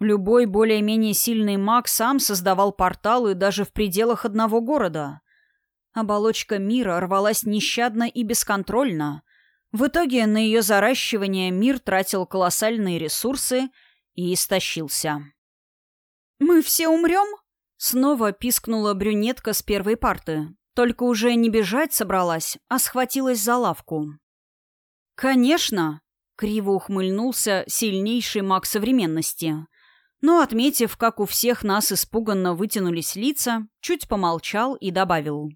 S1: Любой более-менее сильный маг сам создавал порталы даже в пределах одного города. Оболочка мира рвалась нещадно и бесконтрольно. В итоге на ее заращивание мир тратил колоссальные ресурсы и истощился. «Мы все умрем?» Снова пискнула брюнетка с первой парты. Только уже не бежать собралась, а схватилась за лавку. «Конечно!» — криво ухмыльнулся сильнейший маг современности — но, отметив, как у всех нас испуганно вытянулись лица, чуть помолчал и добавил.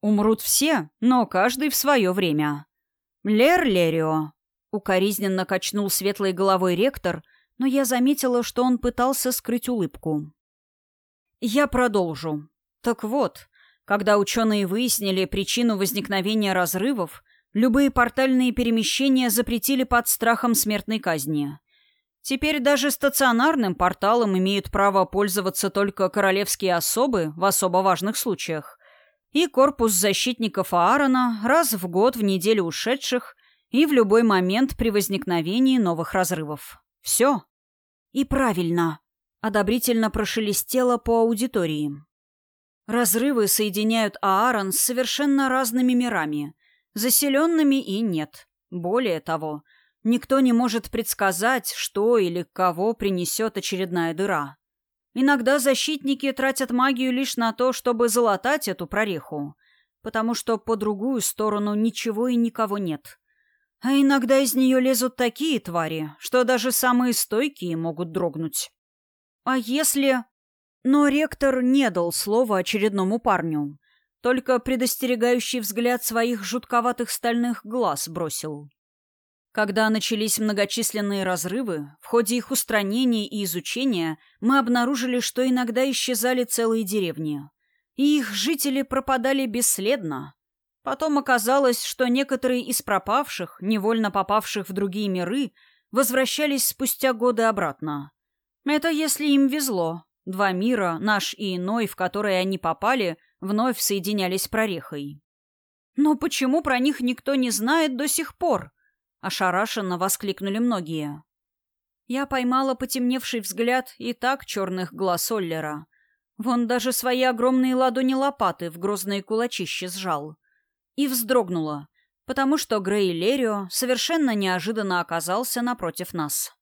S1: «Умрут все, но каждый в свое время. Лер Лерио!» — укоризненно качнул светлой головой ректор, но я заметила, что он пытался скрыть улыбку. «Я продолжу. Так вот, когда ученые выяснили причину возникновения разрывов, любые портальные перемещения запретили под страхом смертной казни». Теперь даже стационарным порталом имеют право пользоваться только королевские особы в особо важных случаях и корпус защитников Аарона раз в год в неделю ушедших и в любой момент при возникновении новых разрывов. Все. И правильно. Одобрительно прошелестело по аудитории. Разрывы соединяют Аарон с совершенно разными мирами, заселенными и нет. Более того, Никто не может предсказать, что или кого принесет очередная дыра. Иногда защитники тратят магию лишь на то, чтобы залатать эту прореху, потому что по другую сторону ничего и никого нет. А иногда из нее лезут такие твари, что даже самые стойкие могут дрогнуть. А если... Но ректор не дал слова очередному парню, только предостерегающий взгляд своих жутковатых стальных глаз бросил. Когда начались многочисленные разрывы, в ходе их устранения и изучения мы обнаружили, что иногда исчезали целые деревни. И их жители пропадали бесследно. Потом оказалось, что некоторые из пропавших, невольно попавших в другие миры, возвращались спустя годы обратно. Это если им везло. Два мира, наш и иной, в которые они попали, вновь соединялись прорехой. Но почему про них никто не знает до сих пор? Ошарашенно воскликнули многие. Я поймала потемневший взгляд и так черных глаз Оллера. Вон даже свои огромные ладони лопаты в грозные кулачища сжал. И вздрогнула, потому что Грей Лерио совершенно неожиданно оказался напротив нас.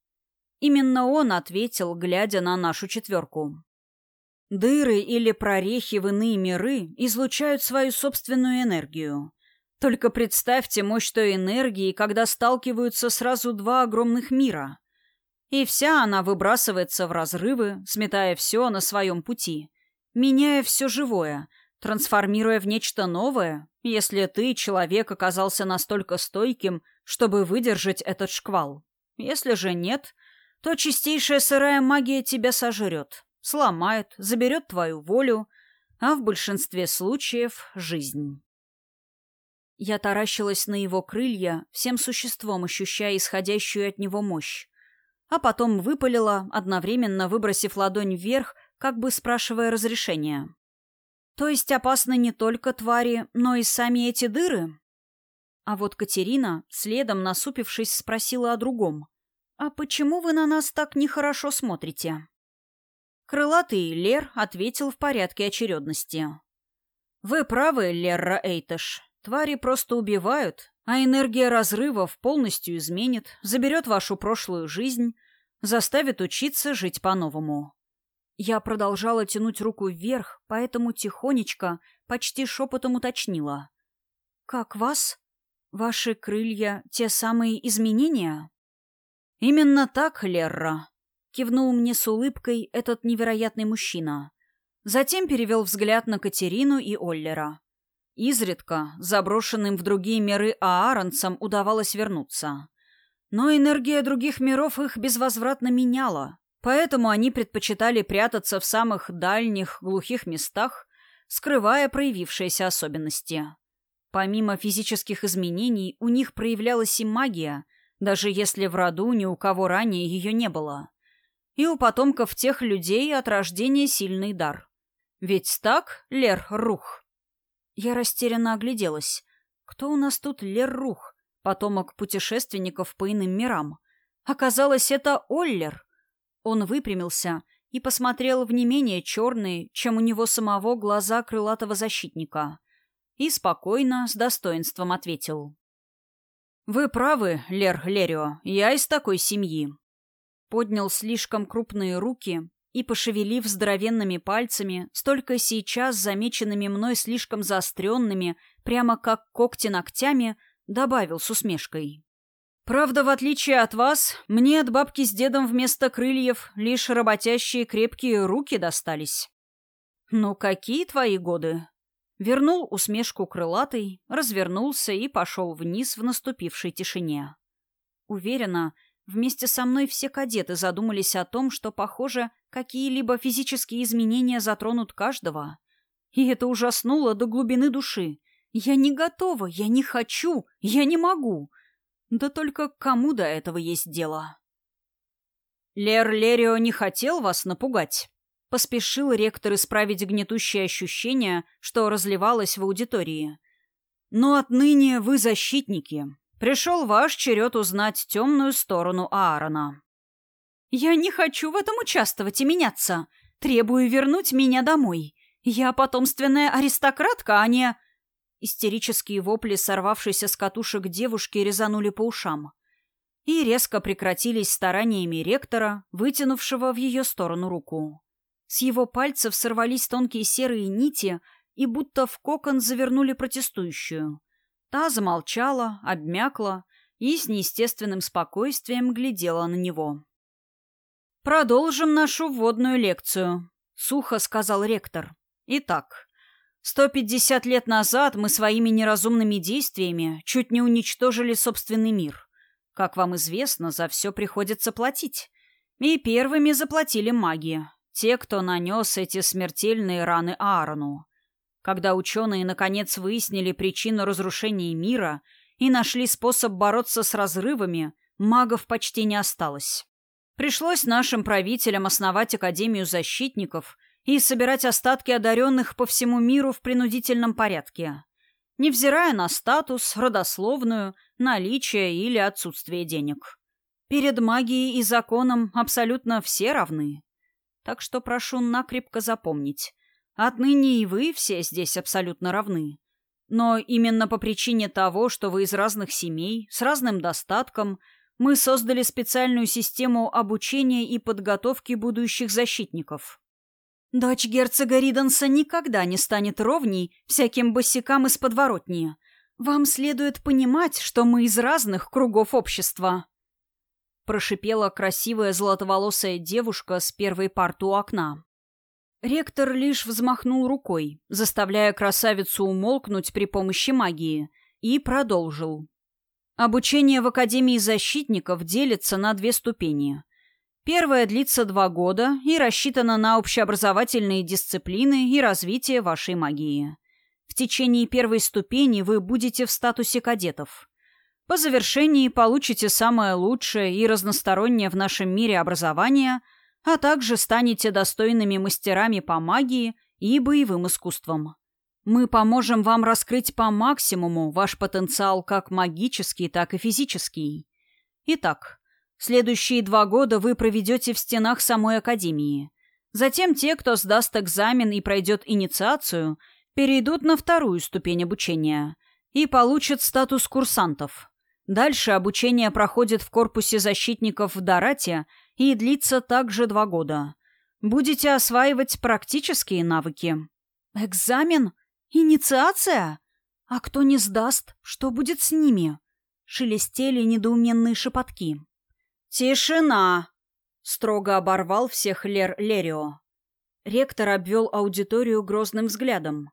S1: Именно он ответил, глядя на нашу четверку. Дыры или прорехи в иные миры излучают свою собственную энергию. Только представьте мощь той энергии, когда сталкиваются сразу два огромных мира. И вся она выбрасывается в разрывы, сметая все на своем пути, меняя все живое, трансформируя в нечто новое, если ты, человек, оказался настолько стойким, чтобы выдержать этот шквал. Если же нет, то чистейшая сырая магия тебя сожрет, сломает, заберет твою волю, а в большинстве случаев — жизнь. Я таращилась на его крылья, всем существом ощущая исходящую от него мощь. А потом выпалила, одновременно выбросив ладонь вверх, как бы спрашивая разрешения. То есть опасны не только твари, но и сами эти дыры? А вот Катерина, следом насупившись, спросила о другом. «А почему вы на нас так нехорошо смотрите?» Крылатый Лер ответил в порядке очередности. «Вы правы, Лерра Эйтеш. Твари просто убивают, а энергия разрывов полностью изменит, заберет вашу прошлую жизнь, заставит учиться жить по-новому. Я продолжала тянуть руку вверх, поэтому тихонечко, почти шепотом уточнила. «Как вас? Ваши крылья — те самые изменения?» «Именно так, Лерра», — кивнул мне с улыбкой этот невероятный мужчина. Затем перевел взгляд на Катерину и Оллера. Изредка заброшенным в другие миры ааронцам удавалось вернуться. Но энергия других миров их безвозвратно меняла, поэтому они предпочитали прятаться в самых дальних, глухих местах, скрывая проявившиеся особенности. Помимо физических изменений, у них проявлялась и магия, даже если в роду ни у кого ранее ее не было. И у потомков тех людей от рождения сильный дар. Ведь так, Лер Рух? Я растерянно огляделась. Кто у нас тут Леррух? потомок путешественников по иным мирам. Оказалось, это Оллер. Он выпрямился и посмотрел в не менее черные, чем у него самого глаза крылатого защитника. И спокойно, с достоинством ответил. «Вы правы, Лер Лерио, я из такой семьи». Поднял слишком крупные руки и, пошевелив здоровенными пальцами, столько сейчас замеченными мной слишком заостренными, прямо как когти ногтями, добавил с усмешкой. «Правда, в отличие от вас, мне от бабки с дедом вместо крыльев лишь работящие крепкие руки достались». «Ну, какие твои годы?» Вернул усмешку крылатой, развернулся и пошел вниз в наступившей тишине. Уверена, вместе со мной все кадеты задумались о том, что, похоже, какие-либо физические изменения затронут каждого. И это ужаснуло до глубины души. Я не готова, я не хочу, я не могу. Да только кому до этого есть дело? Лер Лерио не хотел вас напугать. Поспешил ректор исправить гнетущее ощущение, что разливалось в аудитории. «Но отныне вы защитники. Пришел ваш черед узнать темную сторону Аарона». «Я не хочу в этом участвовать и меняться. Требую вернуть меня домой. Я потомственная аристократка, а не...» Истерические вопли, сорвавшиеся с катушек девушки, резанули по ушам. И резко прекратились стараниями ректора, вытянувшего в ее сторону руку. С его пальцев сорвались тонкие серые нити и будто в кокон завернули протестующую. Та замолчала, обмякла и с неестественным спокойствием глядела на него. «Продолжим нашу вводную лекцию», — сухо сказал ректор. «Итак, 150 лет назад мы своими неразумными действиями чуть не уничтожили собственный мир. Как вам известно, за все приходится платить. И первыми заплатили маги, те, кто нанес эти смертельные раны Аарону. Когда ученые наконец выяснили причину разрушения мира и нашли способ бороться с разрывами, магов почти не осталось. Пришлось нашим правителям основать Академию защитников и собирать остатки одаренных по всему миру в принудительном порядке, невзирая на статус, родословную, наличие или отсутствие денег. Перед магией и законом абсолютно все равны. Так что прошу накрепко запомнить. Отныне и вы все здесь абсолютно равны. Но именно по причине того, что вы из разных семей, с разным достатком, мы создали специальную систему обучения и подготовки будущих защитников. Дочь герцога Риденса никогда не станет ровней всяким босикам из подворотни. Вам следует понимать, что мы из разных кругов общества прошипела красивая золотоволосая девушка с первой парты окна. Ректор лишь взмахнул рукой, заставляя красавицу умолкнуть при помощи магии, и продолжил. Обучение в Академии защитников делится на две ступени. Первая длится два года и рассчитана на общеобразовательные дисциплины и развитие вашей магии. В течение первой ступени вы будете в статусе кадетов. По завершении получите самое лучшее и разностороннее в нашем мире образование, а также станете достойными мастерами по магии и боевым искусствам. Мы поможем вам раскрыть по максимуму ваш потенциал как магический, так и физический. Итак, следующие два года вы проведете в стенах самой Академии. Затем те, кто сдаст экзамен и пройдет инициацию, перейдут на вторую ступень обучения и получат статус курсантов. Дальше обучение проходит в корпусе защитников в Дарате и длится также два года. Будете осваивать практические навыки. Экзамен? Инициация? А кто не сдаст, что будет с ними? Шелестели недоуменные шепотки. «Тишина!» — строго оборвал всех Лер Лерио. Ректор обвел аудиторию грозным взглядом.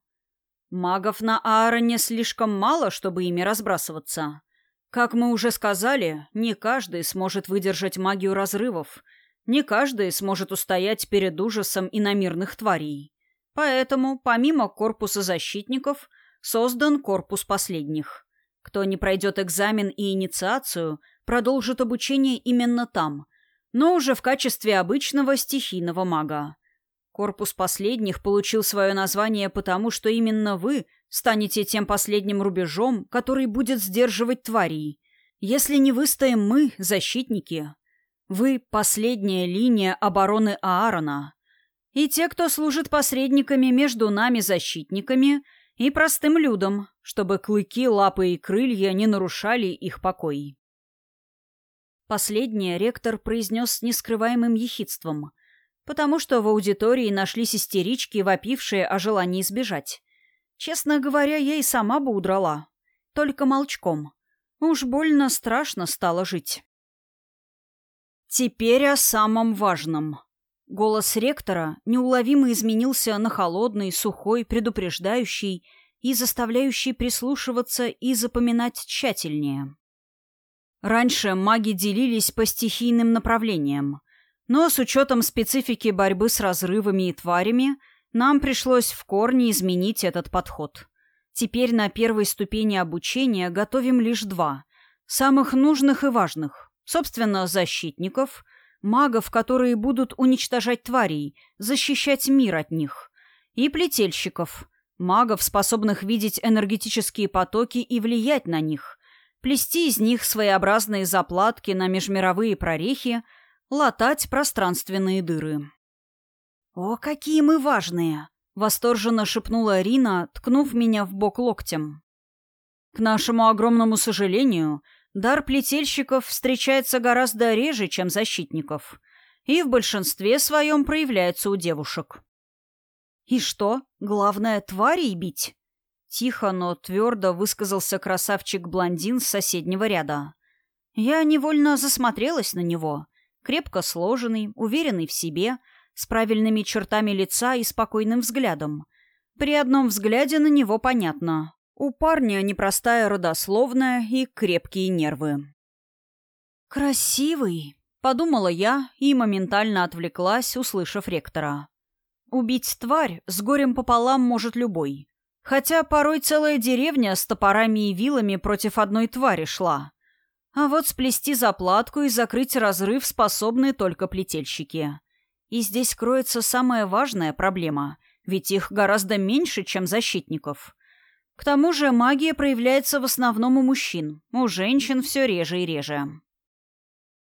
S1: «Магов на Аароне слишком мало, чтобы ими разбрасываться. Как мы уже сказали, не каждый сможет выдержать магию разрывов, не каждый сможет устоять перед ужасом иномирных тварей. Поэтому, помимо корпуса защитников, создан корпус последних. Кто не пройдет экзамен и инициацию, продолжит обучение именно там, но уже в качестве обычного стихийного мага. Корпус последних получил свое название потому, что именно вы станете тем последним рубежом, который будет сдерживать тварей, Если не выстоим мы, защитники, вы — последняя линия обороны Аарона. И те, кто служит посредниками между нами, защитниками, и простым людом, чтобы клыки, лапы и крылья не нарушали их покой. Последнее ректор произнес с нескрываемым ехидством, потому что в аудитории нашлись истерички, вопившие о желании сбежать. Честно говоря, я и сама бы удрала. Только молчком. Уж больно страшно стало жить. Теперь о самом важном. Голос ректора неуловимо изменился на холодный, сухой, предупреждающий и заставляющий прислушиваться и запоминать тщательнее. Раньше маги делились по стихийным направлениям, но с учетом специфики борьбы с разрывами и тварями нам пришлось в корне изменить этот подход. Теперь на первой ступени обучения готовим лишь два, самых нужных и важных, собственно, защитников — магов, которые будут уничтожать тварей, защищать мир от них, и плетельщиков, магов, способных видеть энергетические потоки и влиять на них, плести из них своеобразные заплатки на межмировые прорехи, латать пространственные дыры. «О, какие мы важные!» — восторженно шепнула Рина, ткнув меня в бок локтем. К нашему огромному сожалению, дар плетельщиков встречается гораздо реже, чем защитников, и в большинстве своем проявляется у девушек. «И что, главное, тварей бить?» Тихо, но твердо высказался красавчик-блондин с соседнего ряда. Я невольно засмотрелась на него. Крепко сложенный, уверенный в себе, с правильными чертами лица и спокойным взглядом. При одном взгляде на него понятно. У парня непростая родословная и крепкие нервы. «Красивый», — подумала я и моментально отвлеклась, услышав ректора. «Убить тварь с горем пополам может любой. Хотя порой целая деревня с топорами и вилами против одной твари шла. А вот сплести заплатку и закрыть разрыв способны только плетельщики. И здесь кроется самая важная проблема, ведь их гораздо меньше, чем защитников. К тому же магия проявляется в основном у мужчин, у женщин все реже и реже.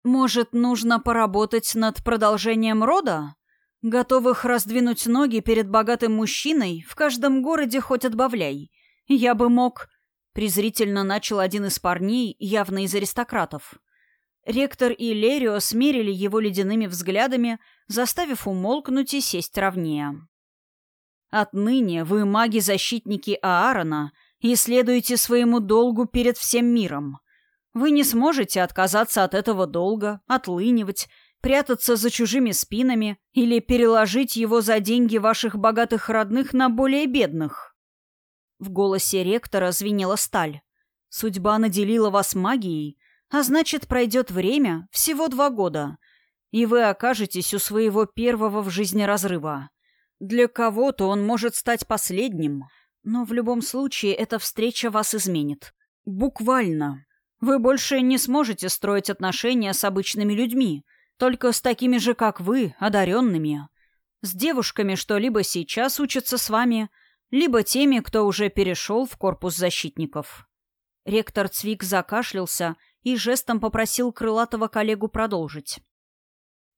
S1: Может, нужно поработать над продолжением рода? Готовых раздвинуть ноги перед богатым мужчиной в каждом городе хоть отбавляй. Я бы мог... Презрительно начал один из парней, явно из аристократов. Ректор и Лерио смерили его ледяными взглядами, заставив умолкнуть и сесть ровнее. Отныне вы маги-защитники Аарона и следуете своему долгу перед всем миром. Вы не сможете отказаться от этого долга, отлынивать, прятаться за чужими спинами или переложить его за деньги ваших богатых родных на более бедных. В голосе ректора звенела сталь. Судьба наделила вас магией, а значит, пройдет время, всего два года, и вы окажетесь у своего первого в жизни разрыва. Для кого-то он может стать последним, но в любом случае эта встреча вас изменит. Буквально. Вы больше не сможете строить отношения с обычными людьми, только с такими же, как вы, одаренными. С девушками, что либо сейчас учатся с вами, либо теми, кто уже перешел в корпус защитников. Ректор Цвик закашлялся и жестом попросил крылатого коллегу продолжить.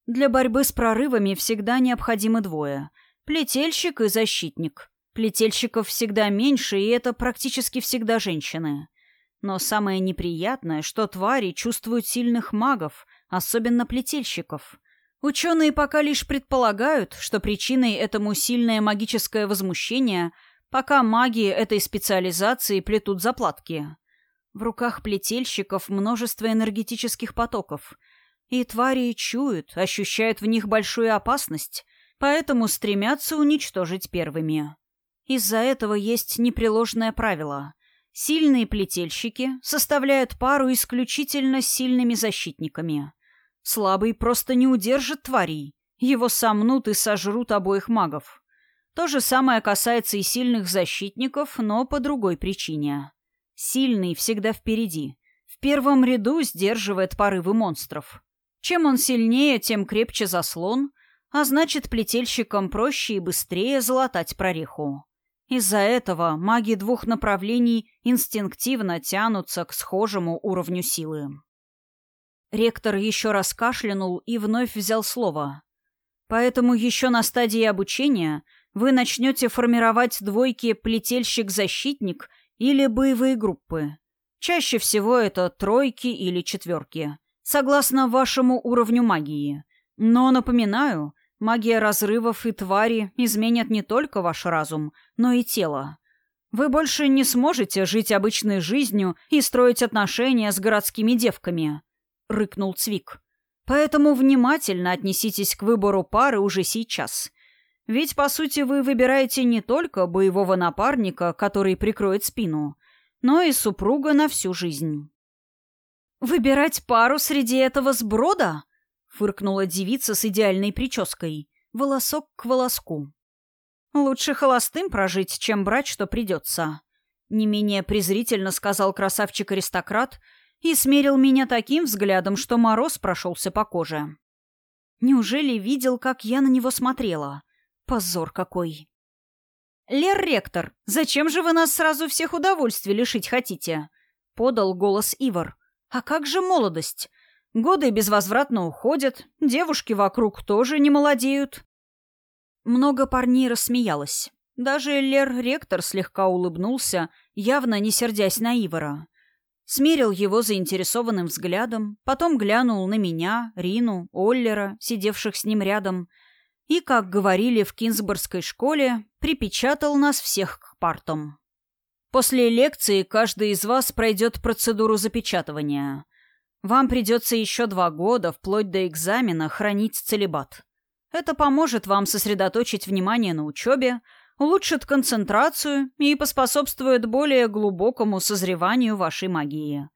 S1: Для борьбы с прорывами всегда необходимы двое — Плетельщик и защитник. Плетельщиков всегда меньше, и это практически всегда женщины. Но самое неприятное, что твари чувствуют сильных магов, особенно плетельщиков. Ученые пока лишь предполагают, что причиной этому сильное магическое возмущение, пока маги этой специализации плетут заплатки. В руках плетельщиков множество энергетических потоков, и твари чуют, ощущают в них большую опасность, поэтому стремятся уничтожить первыми. Из-за этого есть непреложное правило. Сильные плетельщики составляют пару исключительно сильными защитниками. Слабый просто не удержит тварей. Его сомнут и сожрут обоих магов. То же самое касается и сильных защитников, но по другой причине. Сильный всегда впереди. В первом ряду сдерживает порывы монстров. Чем он сильнее, тем крепче заслон, а значит, плетельщикам проще и быстрее залатать прореху. Из-за этого маги двух направлений инстинктивно тянутся к схожему уровню силы. Ректор еще раз кашлянул и вновь взял слово. Поэтому еще на стадии обучения вы начнете формировать двойки плетельщик-защитник или боевые группы. Чаще всего это тройки или четверки, согласно вашему уровню магии. Но, напоминаю, магия разрывов и твари изменят не только ваш разум, но и тело. Вы больше не сможете жить обычной жизнью и строить отношения с городскими девками», — рыкнул Цвик. «Поэтому внимательно отнеситесь к выбору пары уже сейчас. Ведь, по сути, вы выбираете не только боевого напарника, который прикроет спину, но и супруга на всю жизнь». «Выбирать пару среди этого сброда?» — фыркнула девица с идеальной прической, волосок к волоску. «Лучше холостым прожить, чем брать, что придется», — не менее презрительно сказал красавчик-аристократ и смерил меня таким взглядом, что мороз прошелся по коже. Неужели видел, как я на него смотрела? Позор какой! «Лер-ректор, зачем же вы нас сразу всех удовольствий лишить хотите?» — подал голос Ивар. «А как же молодость? Годы безвозвратно уходят, девушки вокруг тоже не молодеют». Много парней рассмеялось. Даже Лер-ректор слегка улыбнулся, явно не сердясь на Ивара. Смерил его заинтересованным взглядом, потом глянул на меня, Рину, Оллера, сидевших с ним рядом, и, как говорили в Кинсбургской школе, припечатал нас всех к партам. После лекции каждый из вас пройдет процедуру запечатывания. Вам придется еще два года, вплоть до экзамена, хранить целебат. Это поможет вам сосредоточить внимание на учебе, улучшит концентрацию и поспособствует более глубокому созреванию вашей магии.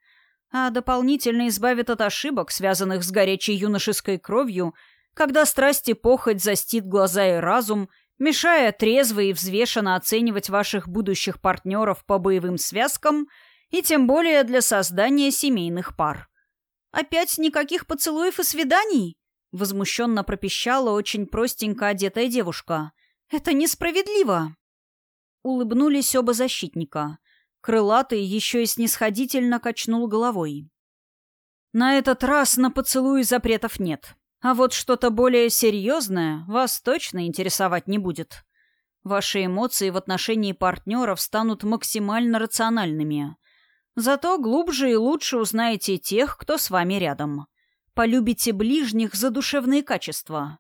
S1: А дополнительно избавит от ошибок, связанных с горячей юношеской кровью, когда страсть и похоть застит глаза и разум, мешая трезво и взвешенно оценивать ваших будущих партнеров по боевым связкам и тем более для создания семейных пар. «Опять никаких поцелуев и свиданий?» — возмущенно пропищала очень простенько одетая девушка. «Это несправедливо!» Улыбнулись оба защитника. Крылатый еще и снисходительно качнул головой. «На этот раз на поцелуи запретов нет. А вот что-то более серьезное вас точно интересовать не будет. Ваши эмоции в отношении партнеров станут максимально рациональными. Зато глубже и лучше узнаете тех, кто с вами рядом. Полюбите ближних за душевные качества.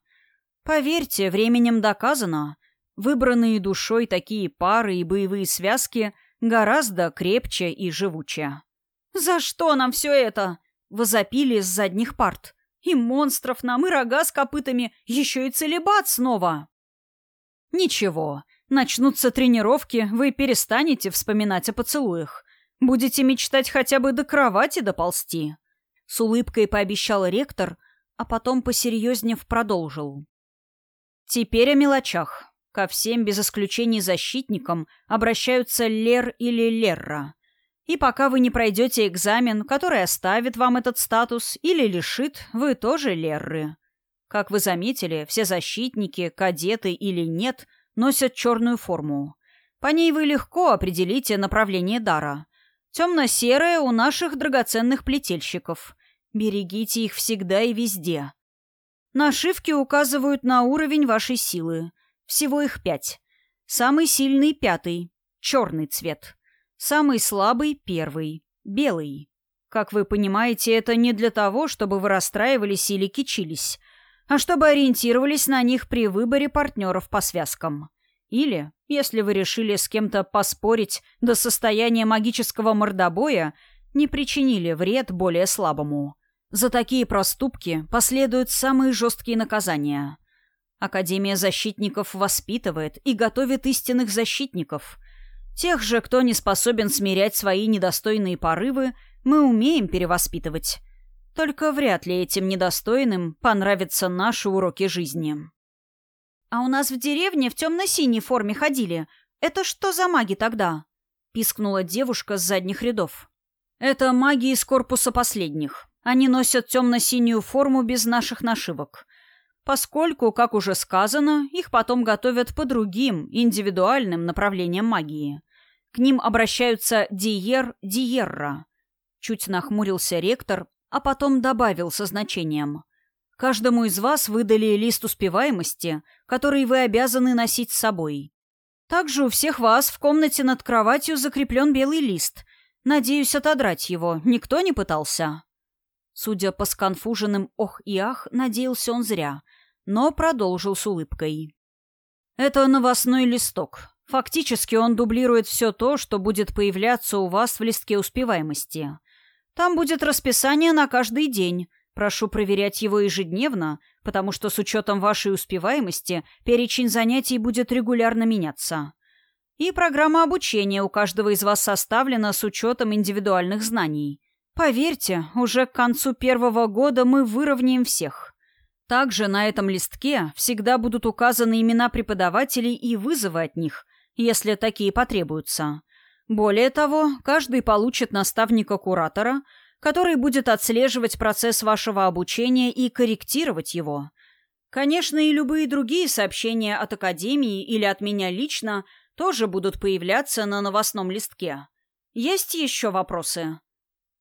S1: Поверьте, временем доказано, выбранные душой такие пары и боевые связки гораздо крепче и живуче. «За что нам все это?» — возопили с задних парт. «И монстров нам, и рога с копытами, еще и целебат снова!» «Ничего, начнутся тренировки, вы перестанете вспоминать о поцелуях. Будете мечтать хотя бы до кровати доползти. С улыбкой пообещал ректор, а потом посерьезнев продолжил. Теперь о мелочах. Ко всем, без исключений защитникам, обращаются Лер или Лерра. И пока вы не пройдете экзамен, который оставит вам этот статус или лишит, вы тоже Лерры. Как вы заметили, все защитники, кадеты или нет, носят черную форму. По ней вы легко определите направление дара. Темно-серое у наших драгоценных плетельщиков. Берегите их всегда и везде. Нашивки указывают на уровень вашей силы. Всего их пять. Самый сильный — пятый. Черный цвет. Самый слабый — первый. Белый. Как вы понимаете, это не для того, чтобы вы расстраивались или кичились, а чтобы ориентировались на них при выборе партнеров по связкам. Или, если вы решили с кем-то поспорить до состояния магического мордобоя, не причинили вред более слабому. За такие проступки последуют самые жесткие наказания. Академия защитников воспитывает и готовит истинных защитников. Тех же, кто не способен смирять свои недостойные порывы, мы умеем перевоспитывать. Только вряд ли этим недостойным понравятся наши уроки жизни. «А у нас в деревне в темно-синей форме ходили. Это что за маги тогда?» — пискнула девушка с задних рядов. «Это маги из корпуса последних. Они носят темно-синюю форму без наших нашивок. поскольку, как уже сказано, их потом готовят по другим, индивидуальным направлениям магии. К ним обращаются Диер Диерра. Чуть нахмурился ректор, а потом добавил со значением. Каждому из вас выдали лист успеваемости, который вы обязаны носить с собой. Также у всех вас в комнате над кроватью закреплен белый лист. Надеюсь, отодрать его никто не пытался. Судя по сконфуженным ох и ах, надеялся он зря, но продолжил с улыбкой. Это новостной листок. Фактически он дублирует все то, что будет появляться у вас в листке успеваемости. Там будет расписание на каждый день. Прошу проверять его ежедневно, потому что с учетом вашей успеваемости перечень занятий будет регулярно меняться. И программа обучения у каждого из вас составлена с учетом индивидуальных знаний. Поверьте, уже к концу первого года мы выровняем всех. Также на этом листке всегда будут указаны имена преподавателей и вызовы от них, если такие потребуются. Более того, каждый получит наставника-куратора, который будет отслеживать процесс вашего обучения и корректировать его. Конечно, и любые другие сообщения от Академии или от меня лично тоже будут появляться на новостном листке. Есть еще вопросы?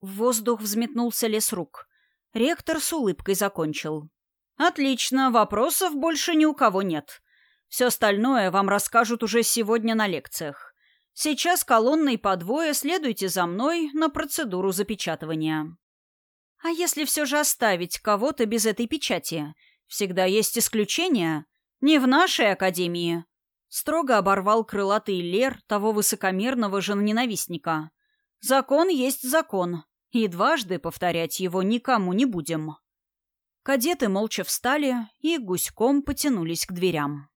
S1: В воздух взметнулся лес рук. Ректор с улыбкой закончил. «Отлично, вопросов больше ни у кого нет. Все остальное вам расскажут уже сегодня на лекциях. Сейчас колонной по двое следуйте за мной на процедуру запечатывания». «А если все же оставить кого-то без этой печати? Всегда есть исключения. Не в нашей академии». Строго оборвал крылатый Лер того высокомерного женоненавистника. «Закон есть закон и дважды повторять его никому не будем. Кадеты молча встали и гуськом потянулись к дверям.